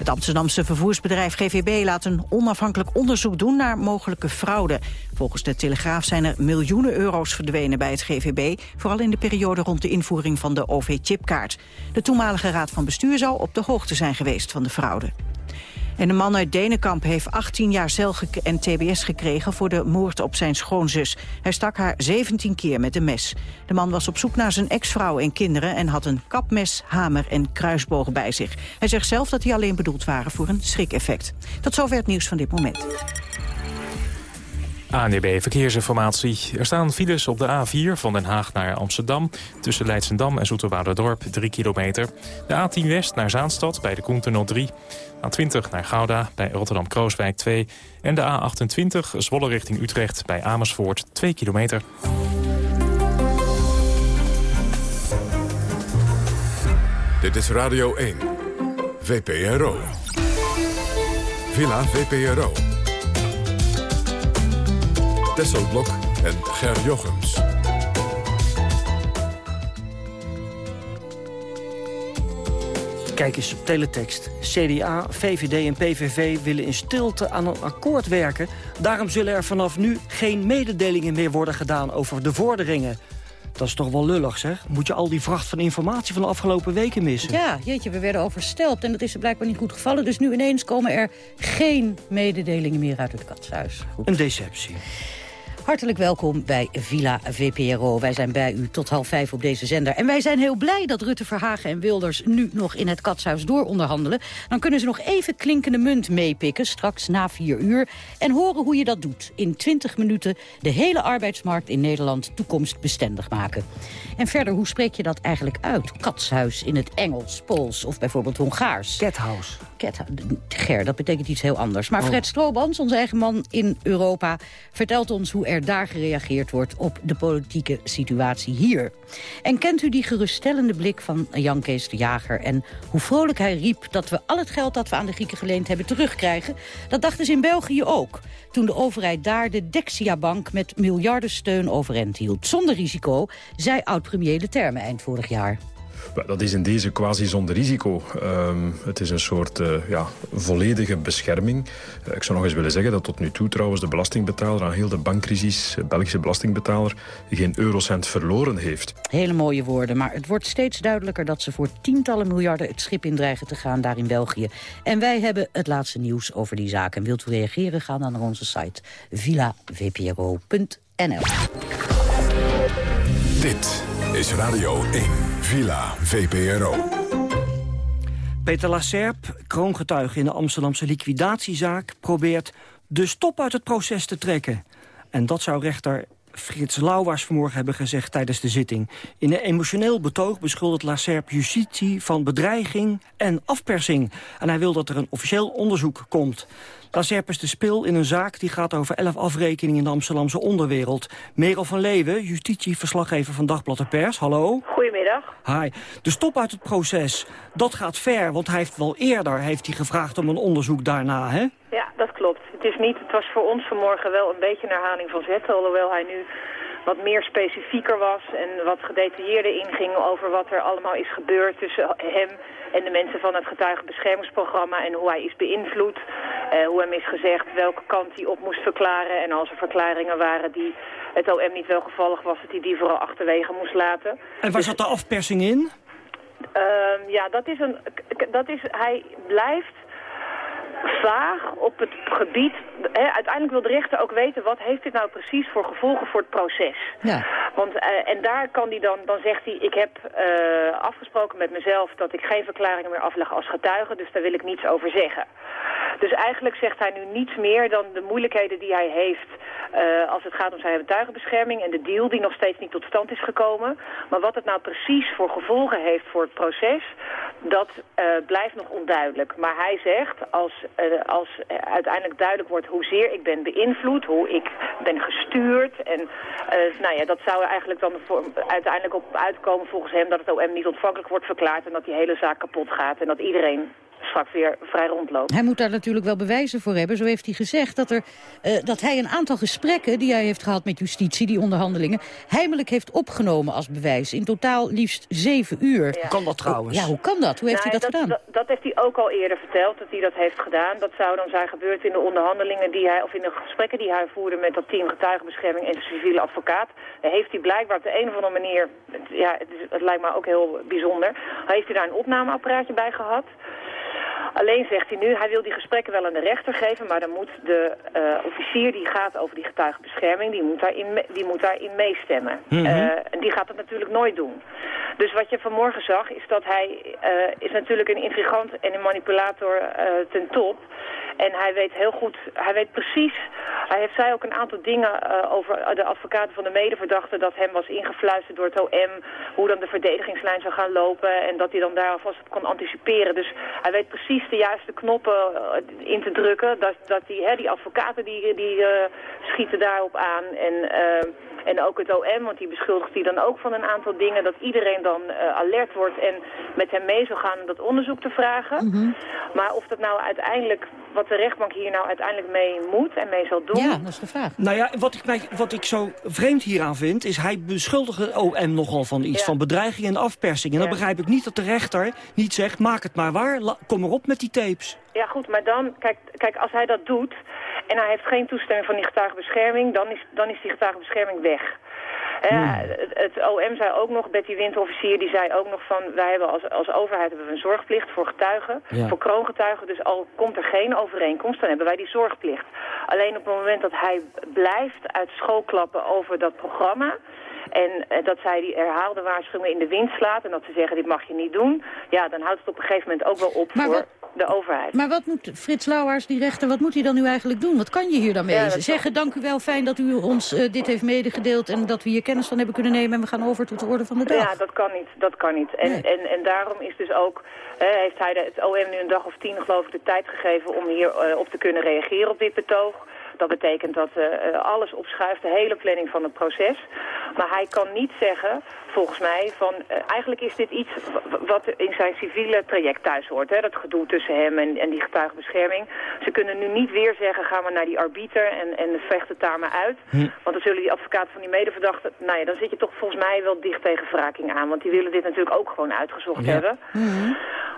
Het Amsterdamse vervoersbedrijf GVB laat een onafhankelijk onderzoek doen naar mogelijke fraude. Volgens de Telegraaf zijn er miljoenen euro's verdwenen bij het GVB, vooral in de periode rond de invoering van de OV-chipkaart. De toenmalige raad van bestuur zou op de hoogte zijn geweest van de fraude. En een man uit Denenkamp heeft 18 jaar cel en tbs gekregen voor de moord op zijn schoonzus. Hij stak haar 17 keer met een mes. De man was op zoek naar zijn ex-vrouw en kinderen en had een kapmes, hamer en kruisboog bij zich. Hij zegt zelf dat die alleen bedoeld waren voor een schrikeffect. Tot zover het nieuws van dit moment. ANDB Verkeersinformatie. Er staan files op de A4 van Den Haag naar Amsterdam... tussen Leidsendam en Zoeterwouderdorp, 3 kilometer. De A10 West naar Zaanstad bij de Koentunnel 3. A20 naar Gouda bij Rotterdam-Krooswijk 2. En de A28 Zwolle richting Utrecht bij Amersfoort 2 kilometer. Dit is Radio 1, VPRO. Villa VPRO. Tesselblok en Ger Jochems. Kijk eens op teletext. CDA, VVD en PVV willen in stilte aan een akkoord werken. Daarom zullen er vanaf nu geen mededelingen meer worden gedaan over de vorderingen. Dat is toch wel lullig, zeg? Moet je al die vracht van informatie van de afgelopen weken missen? Ja, jeetje, we werden overstelpt en dat is er blijkbaar niet goed gevallen. Dus nu ineens komen er geen mededelingen meer uit het katshuis. Goed. Een deceptie. Hartelijk welkom bij Villa VPRO. Wij zijn bij u tot half vijf op deze zender. En wij zijn heel blij dat Rutte Verhagen en Wilders nu nog in het katshuis door onderhandelen. Dan kunnen ze nog even klinkende munt meepikken, straks na vier uur. En horen hoe je dat doet. In 20 minuten de hele arbeidsmarkt in Nederland toekomstbestendig maken. En verder, hoe spreek je dat eigenlijk uit? Katshuis in het Engels, Pools of bijvoorbeeld Hongaars. Cathouse. Cat, Ger, dat betekent iets heel anders. Maar Fred Stroobans, onze eigen man in Europa... vertelt ons hoe er daar gereageerd wordt op de politieke situatie hier. En kent u die geruststellende blik van Jan Kees de Jager... en hoe vrolijk hij riep dat we al het geld dat we aan de Grieken geleend hebben terugkrijgen? Dat dachten ze in België ook. Toen de overheid daar de Dexia-bank met miljardensteun overeind hield. Zonder risico, zei oud-premier de termen eind vorig jaar. Dat is in deze quasi zonder risico. Ehm, het is een soort eh, ja, volledige bescherming. Eh, ik zou nog eens willen zeggen dat tot nu toe trouwens de belastingbetaler... aan heel de bankcrisis, de Belgische belastingbetaler... geen eurocent verloren heeft. Hele mooie woorden, maar het wordt steeds duidelijker... dat ze voor tientallen miljarden het schip in dreigen te gaan daar in België. En wij hebben het laatste nieuws over die zaak. En wilt u reageren, ga dan naar onze site villavpro.nl. Dit is Radio 1, Villa VPRO. Peter Lacerp, kroongetuige in de Amsterdamse liquidatiezaak... probeert de stop uit het proces te trekken. En dat zou rechter Frits Lauwers vanmorgen hebben gezegd tijdens de zitting. In een emotioneel betoog beschuldigt Lacerp justitie van bedreiging en afpersing. En hij wil dat er een officieel onderzoek komt. Lacerp is de spil in een zaak die gaat over elf afrekeningen in de Amsterdamse onderwereld. Merel van Leeuwen, justitieverslaggever van Dagblad de Pers. Hallo. Goedemiddag. Hi. De stop uit het proces, dat gaat ver, want hij heeft wel eerder heeft hij gevraagd om een onderzoek daarna, hè? Ja, dat klopt. Het, is niet, het was voor ons vanmorgen wel een beetje een herhaling van zetten, alhoewel hij nu wat meer specifieker was en wat gedetailleerder inging over wat er allemaal is gebeurd tussen hem en de mensen van het getuigenbeschermingsprogramma en hoe hij is beïnvloed. Eh, hoe hem is gezegd welke kant hij op moest verklaren en als er verklaringen waren die het OM niet welgevallig was, dat hij die vooral achterwege moest laten. En waar zat de afpersing in? Ehm, ja, dat is een. Dat is, hij blijft vaag op het gebied... Hè, uiteindelijk wil de rechter ook weten... wat heeft dit nou precies voor gevolgen voor het proces. Ja. Want, eh, en daar kan hij dan, dan zegt hij... ik heb eh, afgesproken met mezelf dat ik geen verklaringen meer afleg als getuige... dus daar wil ik niets over zeggen. Dus eigenlijk zegt hij nu niets meer dan de moeilijkheden die hij heeft... eh, als het gaat om zijn getuigenbescherming en de deal die nog steeds niet tot stand is gekomen. Maar wat het nou precies voor gevolgen heeft voor het proces, dat blijft nog onduidelijk. Maar hij zegt, als, als eh, uiteindelijk duidelijk wordt hoezeer ik ben beïnvloed, hoe ik ben gestuurd... en eh, nou ja, dat zou eigenlijk dan voor, uiteindelijk op uitkomen volgens hem... dat het OM niet ontvankelijk wordt verklaard en dat die hele zaak kapot gaat... en dat iedereen straks weer vrij rondloopt. Hij moet daar natuurlijk wel bewijzen voor hebben. Zo heeft hij gezegd dat, er, eh, dat hij een aantal gesprekken die hij heeft gehad met justitie, die onderhandelingen, heimelijk heeft opgenomen als bewijs. In totaal liefst zeven uur. Ja. Kan dat trouwens? Ja, hoe kan dat? Hoe heeft Nou, hij dat, gedaan? Dat, dat heeft hij ook al eerder verteld, dat hij dat heeft gedaan. Dat zou dan zijn gebeurd in de onderhandelingen die hij, of in de gesprekken die hij voerde met dat team getuigenbescherming en de civiele advocaat. Heeft hij blijkbaar op de een of andere manier, het- ja, het, is- het lijkt me ook heel bijzonder, heeft hij daar een opnameapparaatje bij gehad. Alleen zegt hij nu, hij wil die gesprekken wel aan de rechter geven, maar dan moet de eh, officier die gaat over die getuigenbescherming, die moet daarin, me- die moet daarin meestemmen. Mhm. Eh, en die gaat dat natuurlijk nooit doen. Dus wat je vanmorgen zag, is dat hij eh, is natuurlijk een intrigant en een manipulator ten top. En hij weet heel goed, hij weet precies, hij heeft zei ook een aantal dingen eh, over de advocaten van de medeverdachte, dat hem was ingefluisterd door het OM, hoe dan de verdedigingslijn zou gaan lopen en dat hij dan daar alvast op kon anticiperen. Dus hij weet precies de juiste knoppen eh, in te drukken, dat, dat die, hè, die advocaten die, die eh, schieten daarop aan en... eh, en ook het OM, want die beschuldigt die dan ook van een aantal dingen... dat iedereen dan eh, alert wordt en met hem mee zou gaan om dat onderzoek te vragen. Mhm. Maar of dat nou uiteindelijk, wat de rechtbank hier nou uiteindelijk mee moet en mee zal doen... Ja, dat is de vraag. Nou ja, wat ik, mij, wat ik zo vreemd hieraan vind... is hij beschuldigt het OM nogal van iets, Ja. van bedreiging en afpersing. En dan begrijp ik niet dat de rechter niet zegt... maak het maar waar, la- kom erop met die tapes. Ja goed, maar dan, kijk, kijk, als hij dat doet en hij heeft geen toestemming van die getuigenbescherming, dan is, dan is die getuigenbescherming weg. Hè, het, het OM zei ook nog, Betty Winterofficier, die zei ook nog van, wij hebben als, als overheid hebben we een zorgplicht voor getuigen, Ja. voor kroongetuigen, dus al komt er geen overeenkomst, dan hebben wij die zorgplicht. Alleen op het moment dat hij blijft uit school klappen over dat programma, en eh, dat zij die herhaalde waarschuwingen in de wind slaat en dat ze zeggen dit mag je niet doen, ja, dan houdt het op een gegeven moment ook wel op Maar voor wat- de overheid. Maar wat moet Frits Lauwers, die rechter, wat moet hij dan nu eigenlijk doen? Wat kan je hier dan mee? Ja, Zeggen, dank u wel, fijn dat u ons eh, dit heeft medegedeeld... en dat we hier kennis van hebben kunnen nemen... en we gaan over tot de orde van de dag. Ja, dat kan niet. Dat kan niet. En, Nee. en, en daarom is dus ook, hè, heeft hij de, het OM nu een dag of tien geloof ik de tijd gegeven om hier eh, op te kunnen reageren op dit betoog. Dat betekent dat eh, eh, alles opschuift, de hele planning van het proces. Maar hij kan niet zeggen, volgens mij, van eh, eigenlijk is dit iets wat in zijn civiele traject thuis hoort. Hè? Dat gedoe tussen hem en, en die getuigenbescherming. Ze kunnen nu niet weer zeggen, ga maar naar die arbiter en, en vecht het daar maar uit. Want dan zullen die advocaten van die medeverdachten, nou ja, dan zit je toch volgens mij wel dicht tegen wraking aan. Want die willen dit natuurlijk ook gewoon uitgezocht hebben.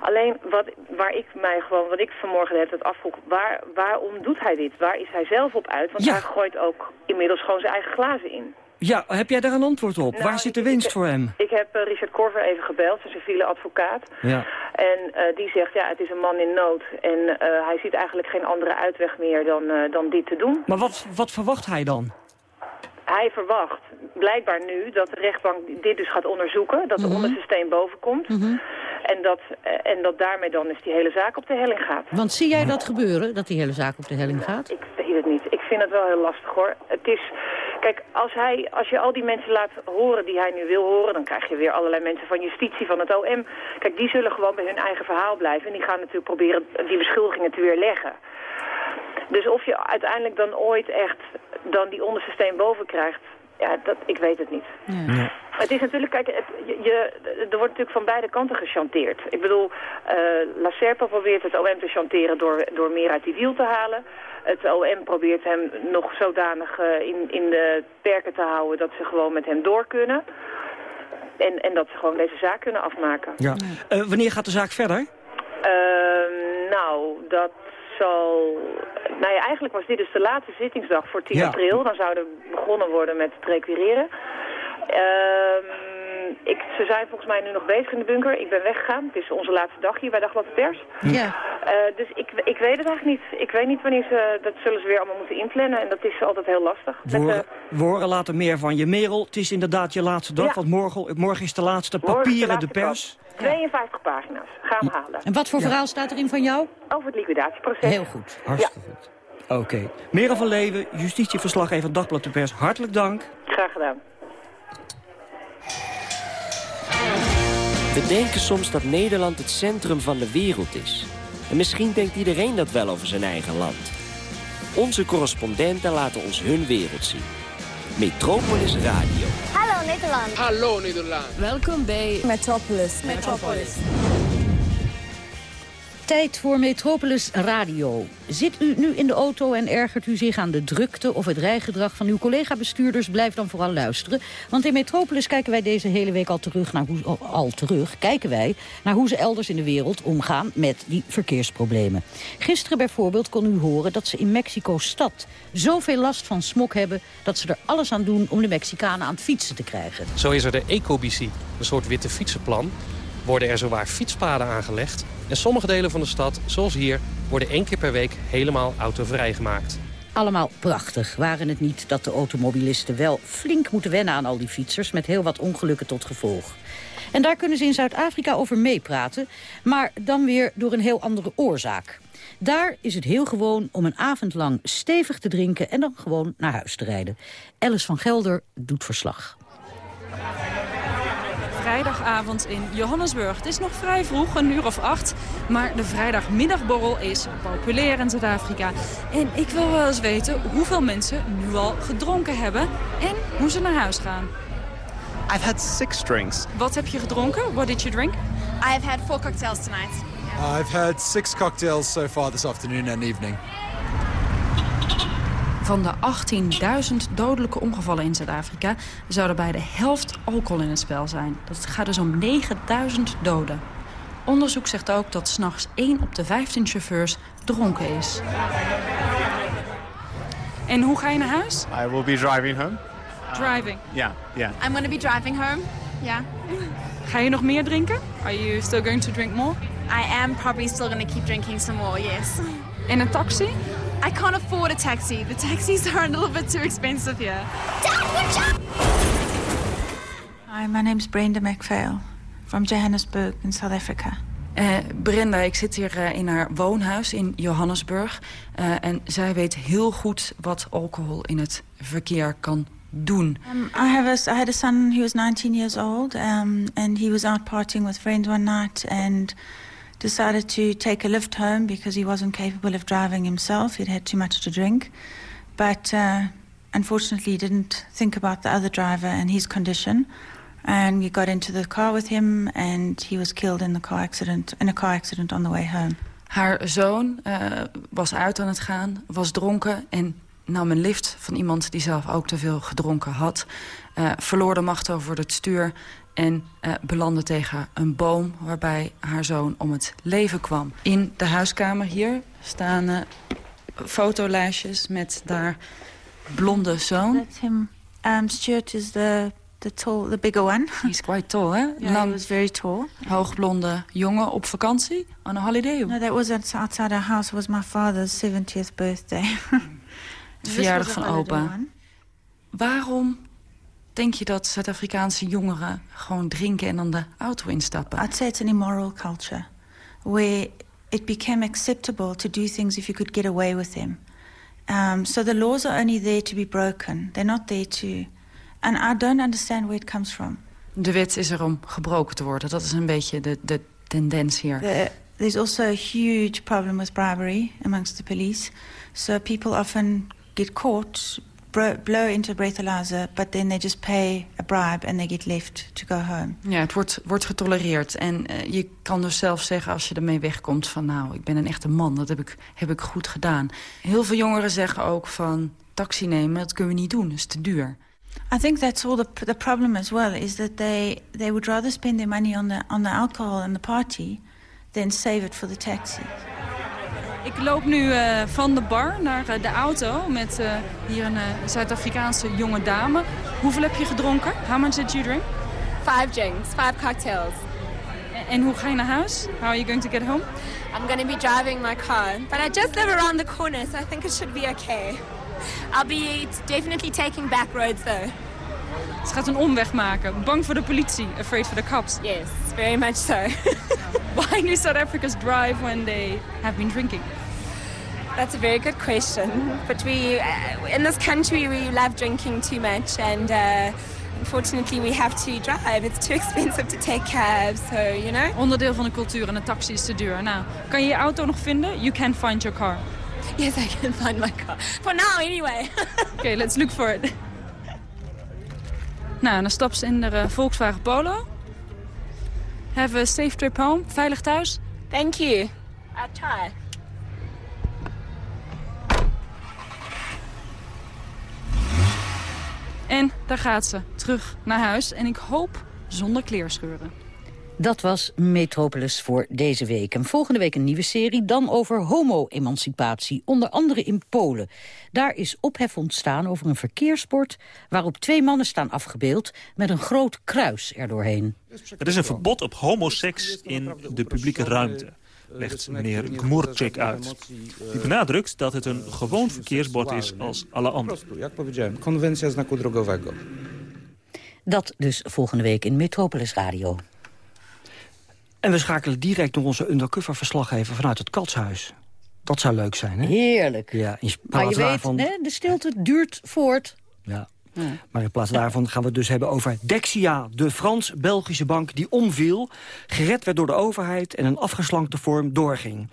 Alleen wat, waar ik mij gewoon, wat ik vanmorgen heb het afvroeg, waar, waarom doet hij dit? Waar is hij zelf op uit? Want Ja. hij gooit ook inmiddels gewoon zijn eigen glazen in. Ja, heb jij daar een antwoord op? Nou, waar zit de winst ik- voor hem? Ik heb eh, Richard Korver even gebeld, zijn civiele advocaat. Ja. En eh, die zegt, ja, het is een man in nood. En eh, hij ziet eigenlijk geen andere uitweg meer dan, dan dit te doen. Maar wat, wat verwacht hij dan? Hij verwacht blijkbaar nu dat de rechtbank dit dus gaat onderzoeken. Dat de Mhm. onderste steen boven komt. en, dat, eh, en dat daarmee dan dus die hele zaak op de helling gaat. Want zie jij dat gebeuren, dat die hele zaak op de helling gaat? Ik weet het niet. Ik vind het wel heel lastig hoor. Het is, kijk, als, hij, als je al die mensen laat horen die hij nu wil horen... dan krijg je weer allerlei mensen van justitie, van het OM. Kijk, die zullen gewoon bij hun eigen verhaal blijven. En die gaan natuurlijk proberen die beschuldigingen te weerleggen. Dus of je uiteindelijk dan ooit echt dan die onderste steen boven krijgt... Ja, dat, ik weet het niet. Het is natuurlijk, kijk, het, je, je- er wordt natuurlijk van beide kanten gechanteerd. Ik bedoel, eh La Serpa probeert het OM te chanteren door, door meer uit die wiel te halen. Het OM probeert hem nog zodanig eh, in, in de perken te houden dat ze gewoon met hem door kunnen. En, en dat ze gewoon deze zaak kunnen afmaken. Ja. Eh, wanneer gaat de zaak verder? Ehm, nou, dat zal... Nou ja, eigenlijk was dit dus de laatste zittingsdag voor 10 Ja. april. Dan zou er begonnen worden met het requireren. Ehm, ik, ze zijn volgens mij nu nog bezig in de bunker. Ik ben weggegaan. Het is onze laatste dag hier bij Dagblad de Pers. Ja. Eh, dus ik, ik weet het eigenlijk niet. Ik weet niet wanneer ze... Dat zullen ze weer allemaal moeten inplannen. En dat is altijd heel lastig. We Met, horen, we horen later meer van je. Merel, het is inderdaad je laatste dag, Ja. want morgen, morgen is de laatste de papieren de laatste pers. Krant. 52 pagina's. Gaan we halen. En wat voor verhaal staat erin van jou? Over het liquidatieproces. Heel goed. Hartstikke goed. Oké. Merel van Leeuwen, justitieverslaggever Dagblad de Pers. Hartelijk dank. Graag gedaan. We denken soms dat Nederland het centrum van de wereld is. En misschien denkt iedereen dat wel over zijn eigen land. Onze correspondenten laten ons hun wereld zien. Metropolis Radio. Hallo Nederland. Hallo Nederland. Welkom bij Metropolis. Metropolis. Tijd voor Metropolis Radio. Zit u nu in de auto en ergert u zich aan de drukte of het rijgedrag van uw collega-bestuurders? Blijf dan vooral luisteren. Want in Metropolis kijken wij deze hele week al terug naar hoe, oh, al terug, kijken wij naar hoe ze elders in de wereld omgaan met die verkeersproblemen. Gisteren bijvoorbeeld kon u horen dat ze in Mexico-stad zoveel last van smog hebben dat ze er alles aan doen om de Mexicanen aan het fietsen te krijgen. Zo is er de Ecobici, een soort witte fietsenplan. Worden er zowaar fietspaden aangelegd. En sommige delen van de stad, zoals hier, worden één keer per week helemaal autovrij gemaakt. Allemaal prachtig. Waren het niet dat de automobilisten wel flink moeten wennen aan al die fietsers... met heel wat ongelukken tot gevolg. En daar kunnen ze in Zuid-Afrika over meepraten... maar dan weer door een heel andere oorzaak. Daar is het heel gewoon om een avond lang stevig te drinken... en dan gewoon naar huis te rijden. Alice van Gelder doet verslag. Vrijdagavond in Johannesburg. Het is nog vrij vroeg, een uur of acht. Maar de vrijdagmiddagborrel is populair in Zuid-Afrika. En ik wil wel eens weten hoeveel mensen nu al gedronken hebben... en hoe ze naar huis gaan. I've had six drinks. Wat heb je gedronken? What did you drink? I've had four cocktails tonight. I've had six cocktails so far this afternoon and evening. Van de 18.000 dodelijke ongevallen in Zuid-Afrika... zouden bij de helft alcohol in het spel zijn. Dat gaat dus om 9.000 doden. Onderzoek zegt ook dat s'nachts 1 op de 15 chauffeurs dronken is. En hoe ga je naar huis? I will be driving home. Driving. Yeah, yeah. I'm going to be driving home. Yeah. Ga je nog meer drinken? Are you still going to drink more? I am probably still going to keep drinking some more, yes. In een taxi? I can't afford a taxi. The taxis are a little bit too expensive here. Hi, my name's Brenda MacPhail from Johannesburg in South Africa. Eh, Brenda, ik zit hier eh, in haar woonhuis in Johannesburg. Eh, en zij weet heel goed wat alcohol in het verkeer kan doen. Um, I have a, I had a son who was 19 years old, um, and he was out partying with friends one night and decided to take a lift home because he wasn't capable of driving himself. He'd had too much to drink, but uh, unfortunately, didn't think about the other driver and his condition. And we got into the car with him, and he was killed in the car accident in a car accident on the way home. Haar zoon eh, was uit aan het gaan, was dronken en nam een lift van iemand die zelf ook te veel gedronken had. Eh, verloor de macht over het stuur en eh, belandde tegen een boom waarbij haar zoon om het leven kwam. In de huiskamer hier staan eh, fotolijstjes met daar blonde zoon. That's him. Um, Stuart is the the tall, the bigger one. He's quite tall, hè? Yeah, he was very tall. Hoogblonde jongen op vakantie, on a holiday. No, that was outside our house. It was my father's 70th birthday. De verjaardag van opa. Waarom denk je dat Zuid-Afrikaanse jongeren gewoon drinken en dan de auto instappen? I'd say it's an immoral culture where it became acceptable to do things if you could get away with them. Um, so the laws are only there to be broken. They're not there to... And I don't understand where it comes from. De wet is er om gebroken te worden. Dat is een beetje de, de tendens hier. The, there's also a huge problem with bribery amongst the police. So people often get caught, blow into a breathalyzer, but then they just pay a bribe and they get left to go home. Ja, het wordt, wordt getolereerd. En eh, je kan dus zelf zeggen als je ermee wegkomt van... nou, ik ben een echte man, dat heb ik, heb ik goed gedaan. Heel veel jongeren zeggen ook van... taxi nemen, dat kunnen we niet doen, dat is te duur. I think that's all the the problem as well is that they they would rather spend their money on the on the alcohol and the party than save it for the taxi. Ik loop nu eh, van de bar naar eh, de auto met eh, hier een Zuid-Afrikaanse jonge dame. Hoeveel heb je gedronken? How much did you drink? Five drinks, five cocktails. En hoe ga je naar huis? How are you going to get home? I'm going to be driving my car, but I just live around the corner, so I think it should be okay. I'll be definitely taking back roads though. Ze gaat een omweg maken. Bang voor de politie. Afraid for the cops. Yes, very much so. Why do South Africans drive when they have been drinking? That's a very good question. But we, uh, in this country, we love drinking too much, and uh, unfortunately, we have to drive. It's too expensive to take cabs, so you know. Onderdeel van de cultuur en een taxi is te duur. Nou, kan je je auto nog vinden? You can find your car. Yes, I can find my car. For now, anyway. okay, let's look for it. Nou, dan stapt ze in de uh, Volkswagen Polo. Have a safe trip home. Veilig thuis. Thank you. Try. En daar gaat ze, terug naar huis. En ik hoop zonder kleerscheuren. Dat was Metropolis voor deze week. En volgende week een nieuwe serie, dan over homo-emancipatie, onder andere in Polen. Daar is ophef ontstaan over een verkeersbord waarop twee mannen staan afgebeeld met een groot kruis erdoorheen. Er is een verbod op homoseks in de publieke ruimte legt meneer Gmurczyk uit. Die benadrukt dat het een gewoon verkeersbord is als alle andere. Conventia znaku drogowego. Dat dus volgende week in Metropolis Radio. En we schakelen direct naar onze undercover verslaggever vanuit het Katshuis. Dat zou leuk zijn, hè? Heerlijk. Ja, in maar je weet, hè, de stilte duurt voort. Ja. Maar in plaats daarvan gaan we het dus hebben over Dexia, de Frans-Belgische bank die omviel, gered werd door de overheid en een afgeslankte vorm doorging.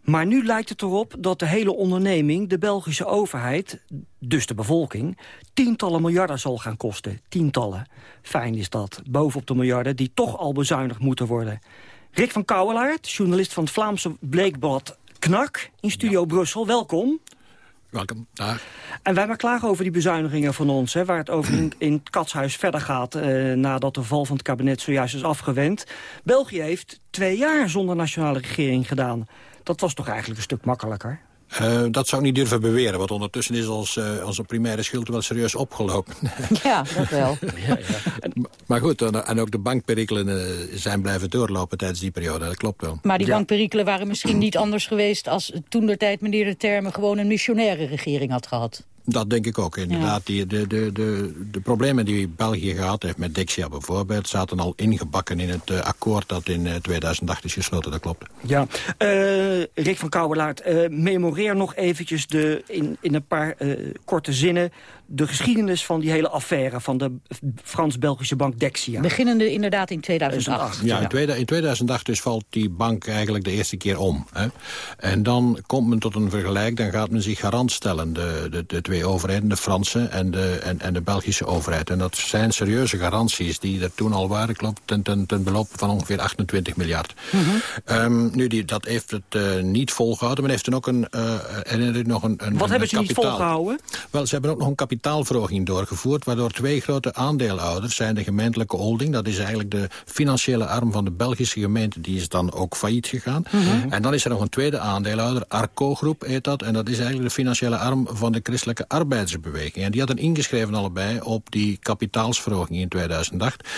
Maar nu lijkt het erop dat de hele onderneming de Belgische overheid, dus de bevolking, tientallen miljarden zal gaan kosten. Tientallen. Fijn is dat, bovenop de miljarden die toch al bezuinigd moeten worden. Rick van Kouwelaert, journalist van het Vlaamse Bleekblad Knak in Studio Brussel, welkom. Welkom, daar. En wij maar klagen over die bezuinigingen van ons... Hè, waar het over in, in het katshuis verder gaat... Eh, nadat de val van het kabinet zojuist is afgewend. België heeft twee jaar zonder nationale regering gedaan. Dat was toch eigenlijk een stuk makkelijker? Uh, dat zou ik niet durven beweren, want ondertussen is ons, uh, onze primaire schuld wel serieus opgelopen. Ja, dat wel. ja, ja. Maar goed, en, en ook de bankperikelen uh, zijn blijven doorlopen tijdens die periode, dat klopt wel. Maar die ja. bankperikelen waren misschien niet anders geweest... als toen der tijd meneer de Termen gewoon een missionaire regering had gehad. Dat denk ik ook, inderdaad. Ja. Die, de, de, de, de problemen die België gehad heeft met Dexia bijvoorbeeld... zaten al ingebakken in het uh, akkoord dat in uh, 2008 is gesloten, dat klopt. Ja, uh, Rick van Kouwelaert, memoreer nog eventjes de, in, in een paar korte zinnen de geschiedenis van die hele affaire van de Frans-Belgische bank Dexia. Beginnende inderdaad in 2008. Ja, in, tweede, in 2008 dus valt die bank eigenlijk de eerste keer om. Hè. En dan komt men tot een vergelijk, dan gaat men zich garant stellen. De, de, de twee overheden, de Franse en de, en, en de Belgische overheid. En dat zijn serieuze garanties die er toen al waren, klopt, ten, ten, ten beloop van ongeveer 28 miljard. Mm -hmm. um, nu, die, dat heeft het uh, niet volgehouden. Men heeft toen ook een, uh, er nog een, een Wat een hebben ze kapitaal. niet volgehouden? Wel, ze hebben ook nog een kapitaalverhoging doorgevoerd... waardoor twee grote aandeelhouders zijn de gemeentelijke holding... dat is eigenlijk de financiële arm van de Belgische gemeente... die is dan ook failliet gegaan. Mm -hmm. En dan is er nog een tweede aandeelhouder, Arco Groep heet dat... en dat is eigenlijk de financiële arm van de christelijke arbeidersbeweging. En die hadden ingeschreven allebei op die kapitaalsverhoging in 2008...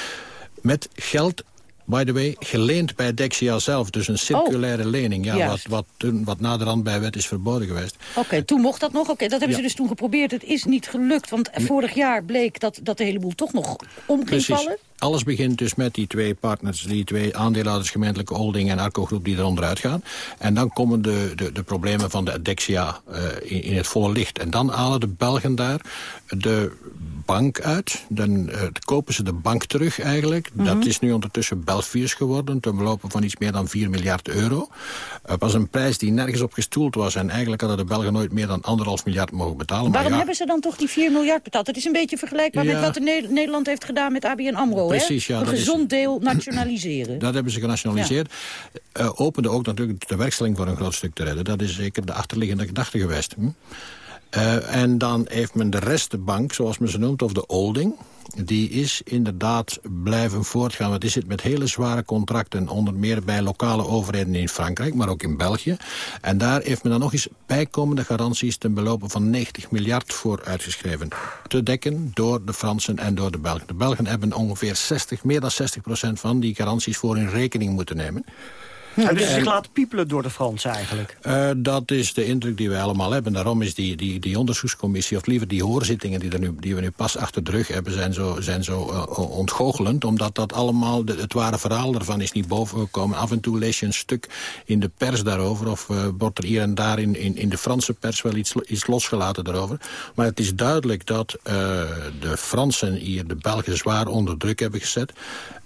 met geld by the way, geleend bij Dexia zelf. Dus een circulaire oh, lening. Ja, wat, wat, toen, wat naderhand bij wet is verboden geweest. Oké, okay, toen mocht dat nog. Oké, okay, dat hebben ja. ze dus toen geprobeerd. Het is niet gelukt, want nee. vorig jaar bleek dat, dat de hele boel toch nog om ging vallen. Alles begint dus met die twee partners, die twee aandeelhouders, gemeentelijke holding en Arco-groep die er onderuit gaan. En dan komen de, de, de problemen van de Dexia uh, in, in het volle licht. En dan halen de Belgen daar de bank uit. Dan uh, kopen ze de bank terug eigenlijk. Mm -hmm. Dat is nu ondertussen Belfius geworden, ten belopen van iets meer dan 4 miljard euro. Het was een prijs die nergens op gestoeld was. En eigenlijk hadden de Belgen nooit meer dan anderhalf miljard mogen betalen. Waarom maar ja, hebben ze dan toch die 4 miljard betaald? Het is een beetje vergelijkbaar ja. met wat ne Nederland heeft gedaan met ABN AMRO. Precies, hè? ja. Een gezond is, deel nationaliseren. Dat hebben ze genationaliseerd. Ja. Uh, opende ook natuurlijk de werkstelling voor een groot stuk te redden. Dat is zeker de achterliggende gedachte geweest. Hm? Uh, en dan heeft men de rest, de bank, zoals men ze noemt, of de holding... die is inderdaad blijven voortgaan. Want is het met hele zware contracten, onder meer bij lokale overheden in Frankrijk, maar ook in België. En daar heeft men dan nog eens bijkomende garanties ten belopen van 90 miljard voor uitgeschreven. Te dekken door de Fransen en door de Belgen. De Belgen hebben ongeveer 60, meer dan 60 procent van die garanties voor in rekening moeten nemen. Dus zich laten piepelen door de Fransen eigenlijk. Uh, dat is de indruk die wij allemaal hebben. Daarom is die, die, die onderzoekscommissie, of liever die hoorzittingen... die, er nu, die we nu pas achter de rug hebben, zijn zo, zijn zo uh, ontgoochelend. Omdat dat allemaal, de, het ware verhaal daarvan is niet bovengekomen. Af en toe lees je een stuk in de pers daarover... of uh, wordt er hier en daar in, in, in de Franse pers wel iets, iets losgelaten daarover. Maar het is duidelijk dat de Fransen hier de Belgen zwaar onder druk hebben gezet.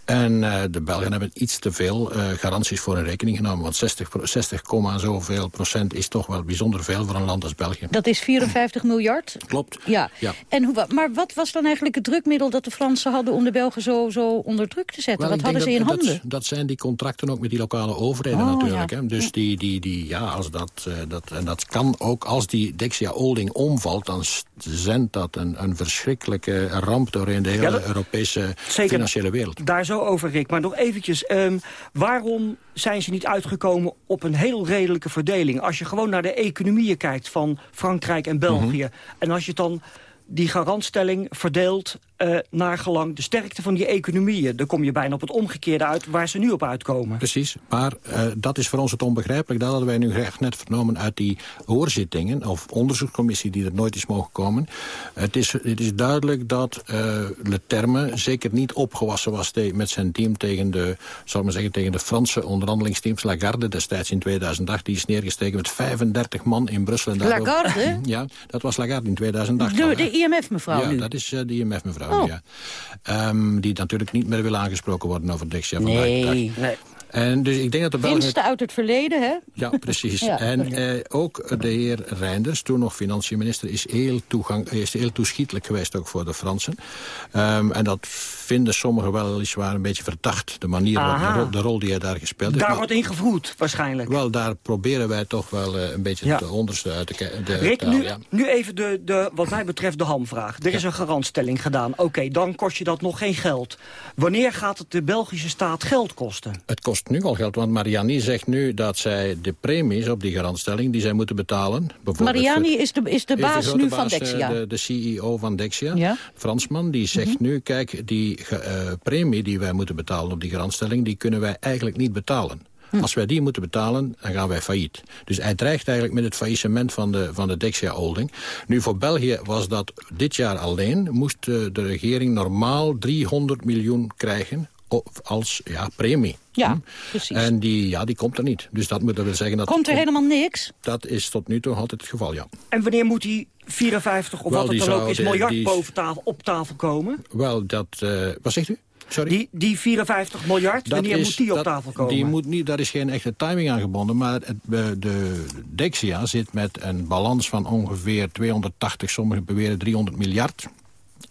En uh, de Belgen hebben iets te veel uh, garanties voor in rekening genomen. Want 60, 60, zoveel procent is toch wel bijzonder veel voor een land als België. Dat is 54 miljard? Klopt. Ja. ja. En hoe, maar wat was dan eigenlijk het drukmiddel dat de Fransen hadden... om de Belgen zo, zo onder druk te zetten? Wel, wat hadden ze in dat, handen? Dat, dat, zijn die contracten ook met die lokale overheden oh, natuurlijk. Ja. Hè. Dus die, die, die, ja, als dat, uh, dat, en dat kan ook als die Dexia Holding omvalt... dan zendt dat een, een verschrikkelijke ramp door in de hele ja, dat, Europese zeker, financiële wereld. Daar zo over, Rick. Maar nog eventjes, um, waarom zijn ze niet uitgekomen op een heel redelijke verdeling? Als je gewoon naar de economieën kijkt van Frankrijk en België... Mm -hmm. en als je dan die garantstelling verdeelt uh, naar gelang de sterkte van die economieën. Dan kom je bijna op het omgekeerde uit waar ze nu op uitkomen. Precies, maar uh, dat is voor ons het onbegrijpelijk. Dat hadden wij nu echt net vernomen uit die hoorzittingen... of onderzoekscommissie die er nooit is mogen komen. Het is, het is duidelijk dat uh, Le Terme zeker niet opgewassen was met zijn team... tegen de, zal maar zeggen, tegen de Franse onderhandelingsteams. Lagarde destijds in 2008, die is neergestegen met 35 man in Brussel. En Lagarde? Ja, dat was Lagarde in 2008. De, de IMF-mevrouw Ja, nu? dat is de IMF-mevrouw. Oh. Um, die natuurlijk niet meer wil aangesproken worden over Dexia vandaag. Nee, nee. En dus ik denk dat de Belgen... Winsten uit het verleden, hè? Ja, precies. ja, en eh, ook de heer Reinders, toen nog financiënminister... is heel, toegang, is heel toeschietelijk geweest ook voor de Fransen. Um, en dat vinden sommigen weliswaar een beetje verdacht. De manier, de rol, de rol die hij daar gespeeld heeft. Daar maar, wordt ingevroed, waarschijnlijk. Wel, daar proberen wij toch wel uh, een beetje ja. de onderste uit te kijken. Rick, nu, ja. nu even de, de, wat mij betreft de hamvraag. Er is een garantstelling gedaan. Oké, okay, dan kost je dat nog geen geld. Wanneer gaat het de Belgische staat geld kosten? Het kost nu al geld, want Mariani zegt nu dat zij de premies op die garantstelling... die zij moeten betalen... Mariani is de, is de baas is de nu baas, van Dexia. De, de CEO van Dexia, ja? Fransman, die zegt mm -hmm. nu... kijk, die uh, premie die wij moeten betalen op die garantstelling... die kunnen wij eigenlijk niet betalen. Hm. Als wij die moeten betalen, dan gaan wij failliet. Dus hij dreigt eigenlijk met het faillissement van de, van de Dexia Holding. Nu, voor België was dat dit jaar alleen... moest de, de regering normaal 300 miljoen krijgen als ja, premie. Ja, hm? precies. En die, ja, die komt er niet. Dus dat moet wel zeggen dat... Komt er helemaal niks? Dat is tot nu toe altijd het geval, ja. En wanneer moet die 54 of wel, wat het dan zou, ook is, miljard die, boven tafel, op tafel komen? Wel, dat... Uh, wat zegt u? Sorry? Die, die 54 miljard, dat wanneer is, moet die op dat, tafel komen? Die moet niet, daar is geen echte timing aan gebonden. Maar het, de Dexia zit met een balans van ongeveer 280, sommigen beweren 300 miljard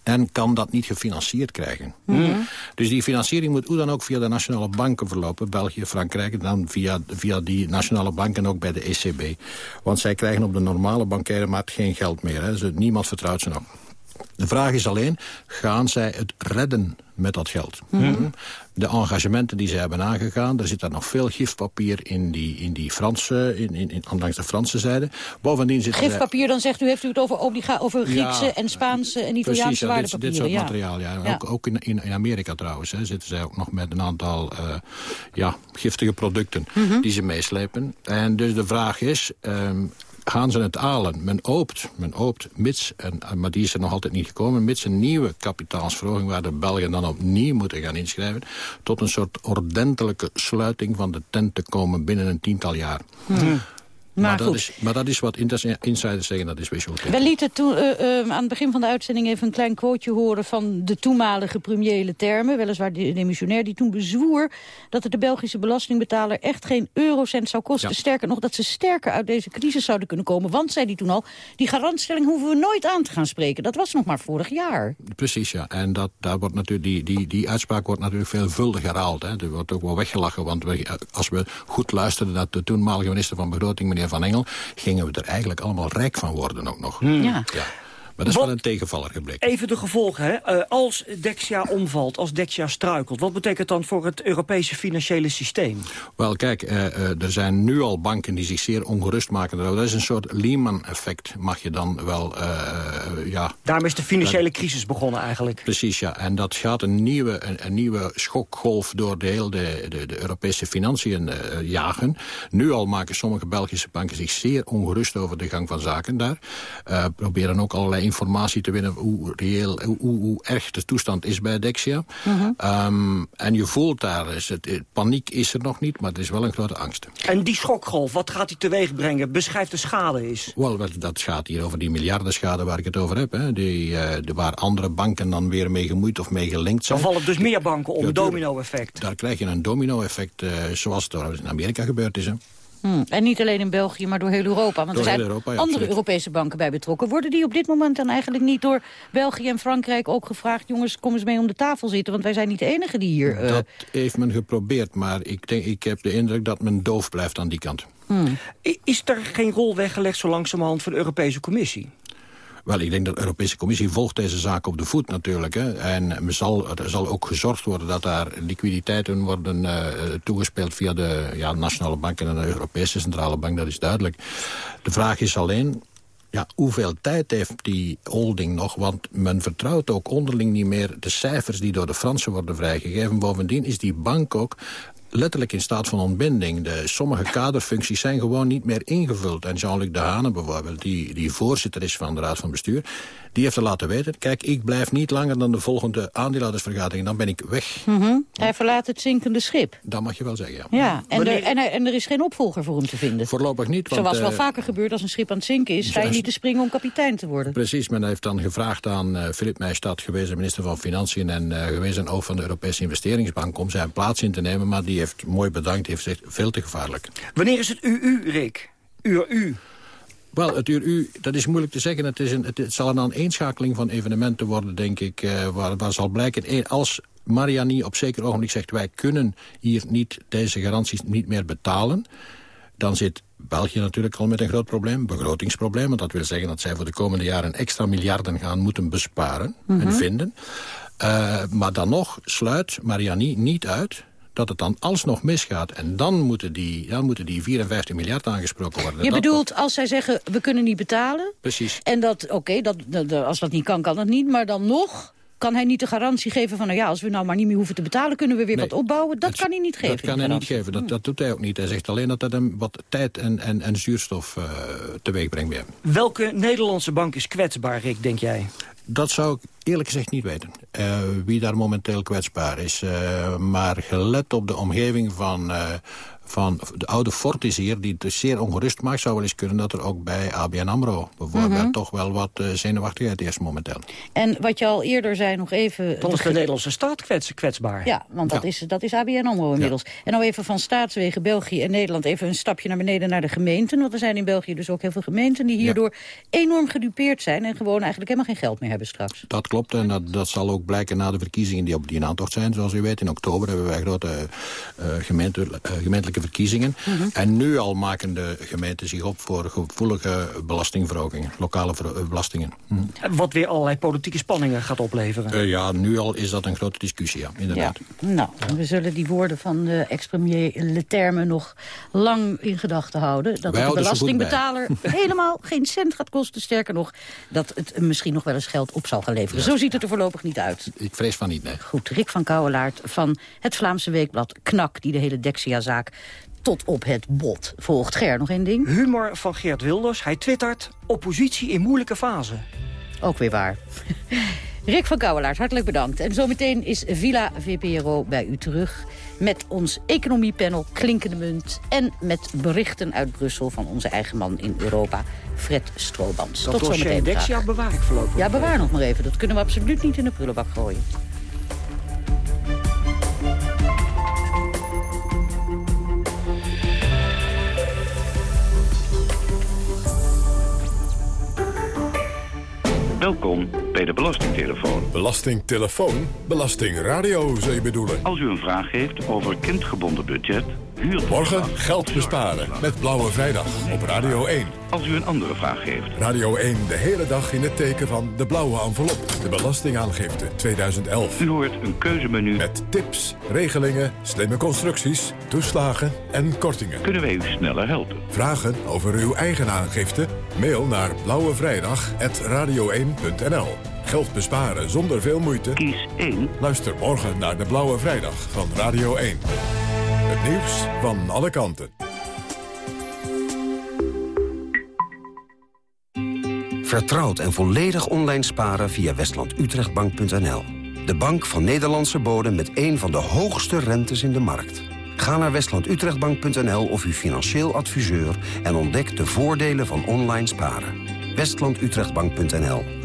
en kan dat niet gefinancierd krijgen. Mhm. Mm -hmm. Dus die financiering moet hoe dan ook via de nationale banken verlopen. België, Frankrijk, en dan via, via die nationale banken ook bij de ECB. Want zij krijgen op de normale bankaire markt geen geld meer. Hè. Dus niemand vertrouwt ze nog. De vraag is alleen, gaan zij het redden met dat geld? Mhm. -hmm. De engagementen die ze hebben aangegaan, er zit daar nog veel gifpapier in die, in die Franse, in, in, in, langs de Franse zijde. Bovendien zit Gifpapier, dan zegt u, heeft u het over, obliga over Griekse ja, en Spaanse en Italiaanse precies, ja. Dit, dit soort ja. materiaal, ja. ja. Ook, ook in, in, Amerika trouwens, hè, zitten zij ook nog met een aantal uh, ja, giftige producten Mhm. -hmm. die ze meeslepen. En dus de vraag is, um, gaan ze het halen. Men hoopt, men hoopt mits, en, maar die is er nog altijd niet gekomen... mits een nieuwe kapitaalsverhoging... waar de Belgen dan opnieuw moeten gaan inschrijven... tot een soort ordentelijke sluiting van de tent te komen binnen een tiental jaar. Maar, Maar dat goed. is, maar dat is wat insiders zeggen, dat is wishful We lieten toen, uh, uh, aan het begin van de uitzending even een klein quoteje horen... van de toenmalige premier Terme, weliswaar de demissionair... die toen bezwoer dat het de Belgische belastingbetaler echt geen eurocent zou kosten. Ja. Sterker nog, dat ze sterker uit deze crisis zouden kunnen komen. Want, zei hij toen al, die garantstelling hoeven we nooit aan te gaan spreken. Dat was nog maar vorig jaar. Precies, ja. En dat, daar wordt natuurlijk die, die, die uitspraak wordt natuurlijk veelvuldig herhaald. Hè. Er wordt ook wel weggelachen, want we, als we goed luisterden... naar de toenmalige minister van Begroting, meneer Van Engel... gingen we er eigenlijk allemaal rijk van worden ook nog. Ja. ja. Maar dat is wel een tegenvaller gebleken. Even de gevolgen, hè? Uh, als Dexia omvalt, als Dexia struikelt... wat betekent dan voor het Europese financiële systeem? Wel, kijk, uh, uh, er zijn nu al banken die zich zeer ongerust maken. Dat is een soort Lehman-effect, mag je dan wel, ja... Daarom is de financiële crisis begonnen eigenlijk. Precies, ja. En dat gaat een nieuwe, een, een nieuwe schokgolf door de hele de, de, de Europese financiën jagen. Nu al maken sommige Belgische banken zich zeer ongerust over de gang van zaken daar. proberen ook allerlei informatie te winnen hoe reëel, hoe, hoe erg de toestand is bij Dexia. Mhm. Ehm, en je voelt daar, is het, paniek is er nog niet, maar er is wel een grote angst. En die schokgolf, wat gaat die teweeg brengen? Beschrijf de schade is. Wel, dat gaat hier over die miljardenschade waar ik het over heb. Hè. Die, uh, waar andere banken dan weer mee gemoeid of mee gelinkt zijn. Dan vallen dus meer banken om, ja, domino-effect. Daar krijg je een domino-effect, uh, zoals het in Amerika gebeurd is. Hè. Hmm. En niet alleen in België, maar door heel Europa. Want er zijn andere Europese banken bij betrokken. Worden die op dit moment dan eigenlijk niet door België en Frankrijk ook gevraagd... jongens, kom eens mee om de tafel zitten, want wij zijn niet de enige die hier... Uh... Dat heeft men geprobeerd, maar ik, denk, ik heb de indruk dat men doof blijft aan die kant. Hmm. Is er geen rol weggelegd zo langzamerhand voor de Europese Commissie? Wel, ik denk dat de Europese Commissie volgt deze zaak op de voet natuurlijk. Hè. En zal, er zal ook gezorgd worden dat daar liquiditeiten worden uh, toegespeeld... via de ja, nationale banken en de Europese Centrale Bank, dat is duidelijk. De vraag is alleen, ja, hoeveel tijd heeft die holding nog? Want men vertrouwt ook onderling niet meer de cijfers die door de Fransen worden vrijgegeven. Bovendien is die bank ook letterlijk in staat van ontbinding. De, sommige kaderfuncties zijn gewoon niet meer ingevuld. En Jean-Luc Dehane bijvoorbeeld, die, die voorzitter is van de Raad van Bestuur... die heeft er laten weten, kijk, ik blijf niet langer dan de volgende aandeelhoudersvergadering. Dan ben ik weg. Mhm. Hij verlaat het zinkende schip. Dat mag je wel zeggen, ja. ja en, er, en, er, en, er, is geen opvolger voor hem te vinden. Voorlopig niet. Want, Zoals wel uh, vaker gebeurt als een schip aan het zinken is... sta je niet te springen om kapitein te worden. Precies, men heeft dan gevraagd aan uh, Philip Meijstad... gewezen minister van Financiën en uh, gewezen ook van de Europese Investeringsbank... om zijn plaats in te nemen, maar die heeft mooi bedankt, heeft gezegd veel te gevaarlijk. Wanneer is het UU, Rick? Uur U? Wel, het uur U, dat is moeilijk te zeggen. Het, is een, het, het zal een aaneenschakeling van evenementen worden, denk ik... Uh, waar, waar zal blijken, als Mariani op zeker ogenblik zegt... wij kunnen hier niet deze garanties niet meer betalen... dan zit België natuurlijk al met een groot probleem, begrotingsprobleem. Want dat wil zeggen dat zij voor de komende jaren extra miljarden gaan moeten besparen en mhm. vinden. Uh, maar dan nog sluit Mariani niet uit dat het dan alsnog misgaat. En dan moeten die, dan moeten die 54 miljard aangesproken worden. Je bedoelt, als zij zeggen, we kunnen niet betalen... Precies. En dat, oké, dat, dat, als dat niet kan, kan het niet. Maar dan nog kan hij niet de garantie geven van... nou ja, als we nou maar niet meer hoeven te betalen... kunnen we weer wat opbouwen. Dat, kan hij niet geven. Dat kan hij niet geven. Dat, dat doet hij ook niet. Hij zegt alleen dat dat hem wat tijd en, en, en zuurstof uh, teweeg brengt weer. Welke Nederlandse bank is kwetsbaar, Rick, denk jij? Dat zou ik eerlijk gezegd niet weten. Uh, wie daar momenteel kwetsbaar is. Uh, maar gelet op de omgeving van uh, van de oude Fortis hier, die het zeer ongerust maakt... zou wel eens kunnen dat er ook bij ABN AMRO bijvoorbeeld... Mhm. toch wel wat uh, zenuwachtigheid is momenteel. En wat je al eerder zei, nog even... Dan is de Nederlandse staat kwets, kwetsbaar. Ja, want dat, Is, dat is ABN AMRO inmiddels. En nou even van staatswegen België en Nederland... even een stapje naar beneden naar de gemeenten. Want er zijn in België dus ook heel veel gemeenten... die hierdoor enorm gedupeerd zijn... en gewoon eigenlijk helemaal geen geld meer hebben straks. Dat klopt en dat, dat zal ook blijken na de verkiezingen die op die in aantocht zijn. Zoals u weet, in oktober hebben wij grote uh, gemeente, uh, gemeentelijke verkiezingen. Mhm. En nu al maken de gemeenten zich op voor gevoelige belastingverhogingen. Lokale eh, belastingen. Mhm. Wat weer allerlei politieke spanningen gaat opleveren. Uh, ja, nu al is dat een grote discussie, ja, inderdaad. Ja. Nou, we zullen die woorden van de ex-premier Leterme nog lang in gedachten houden. Dat de belastingbetaler helemaal geen cent gaat kosten. Sterker nog, dat het misschien nog wel eens geld op zal gaan leveren. Zo ziet het er voorlopig niet uit. Ik vrees van niet, nee. Goed, Rick van Kouwelaert van het Vlaamse weekblad KNAK... die de hele Dexia-zaak tot op het bot. Volgt Ger nog één ding? Humor van Geert Wilders. Hij twittert oppositie in moeilijke fase. Ook weer waar. Rick van Kouwelaars, hartelijk bedankt. En zometeen is Villa VPRO bij u terug... met ons economiepanel Klinkende Munt... en met berichten uit Brussel van onze eigen man in Europa... Fred Stroobans. Dat Tot zometeen. Dexia bewaar ik voorlopig. Ja, bewaar nog maar even. Dat kunnen we absoluut niet in de prullenbak gooien. Bij de Belastingtelefoon. Belastingtelefoon? Belastingradio, zou je bedoelen? Als u een vraag heeft over kindgebonden budget, huurt... Morgen geld besparen met Blauwe Vrijdag op Radio 1. Als u een andere vraag heeft. Radio 1 de hele dag in het teken van de blauwe envelop. De belastingaangifte 2011. U hoort een keuzemenu. Met tips, regelingen, slimme constructies, toeslagen en kortingen. Kunnen wij u sneller helpen? Vragen over uw eigen aangifte? Mail naar blauwevrijdag.radio1.nl Geld besparen zonder veel moeite? Kies 1. Luister morgen naar de Blauwe Vrijdag van Radio 1. Het nieuws van alle kanten. Vertrouwd en volledig online sparen via westlandutrechtbank.nl. De bank van Nederlandse bodem met een van de hoogste rentes in de markt. Ga naar westlandutrechtbank.nl of uw financieel adviseur... en ontdek de voordelen van online sparen. westlandutrechtbank.nl.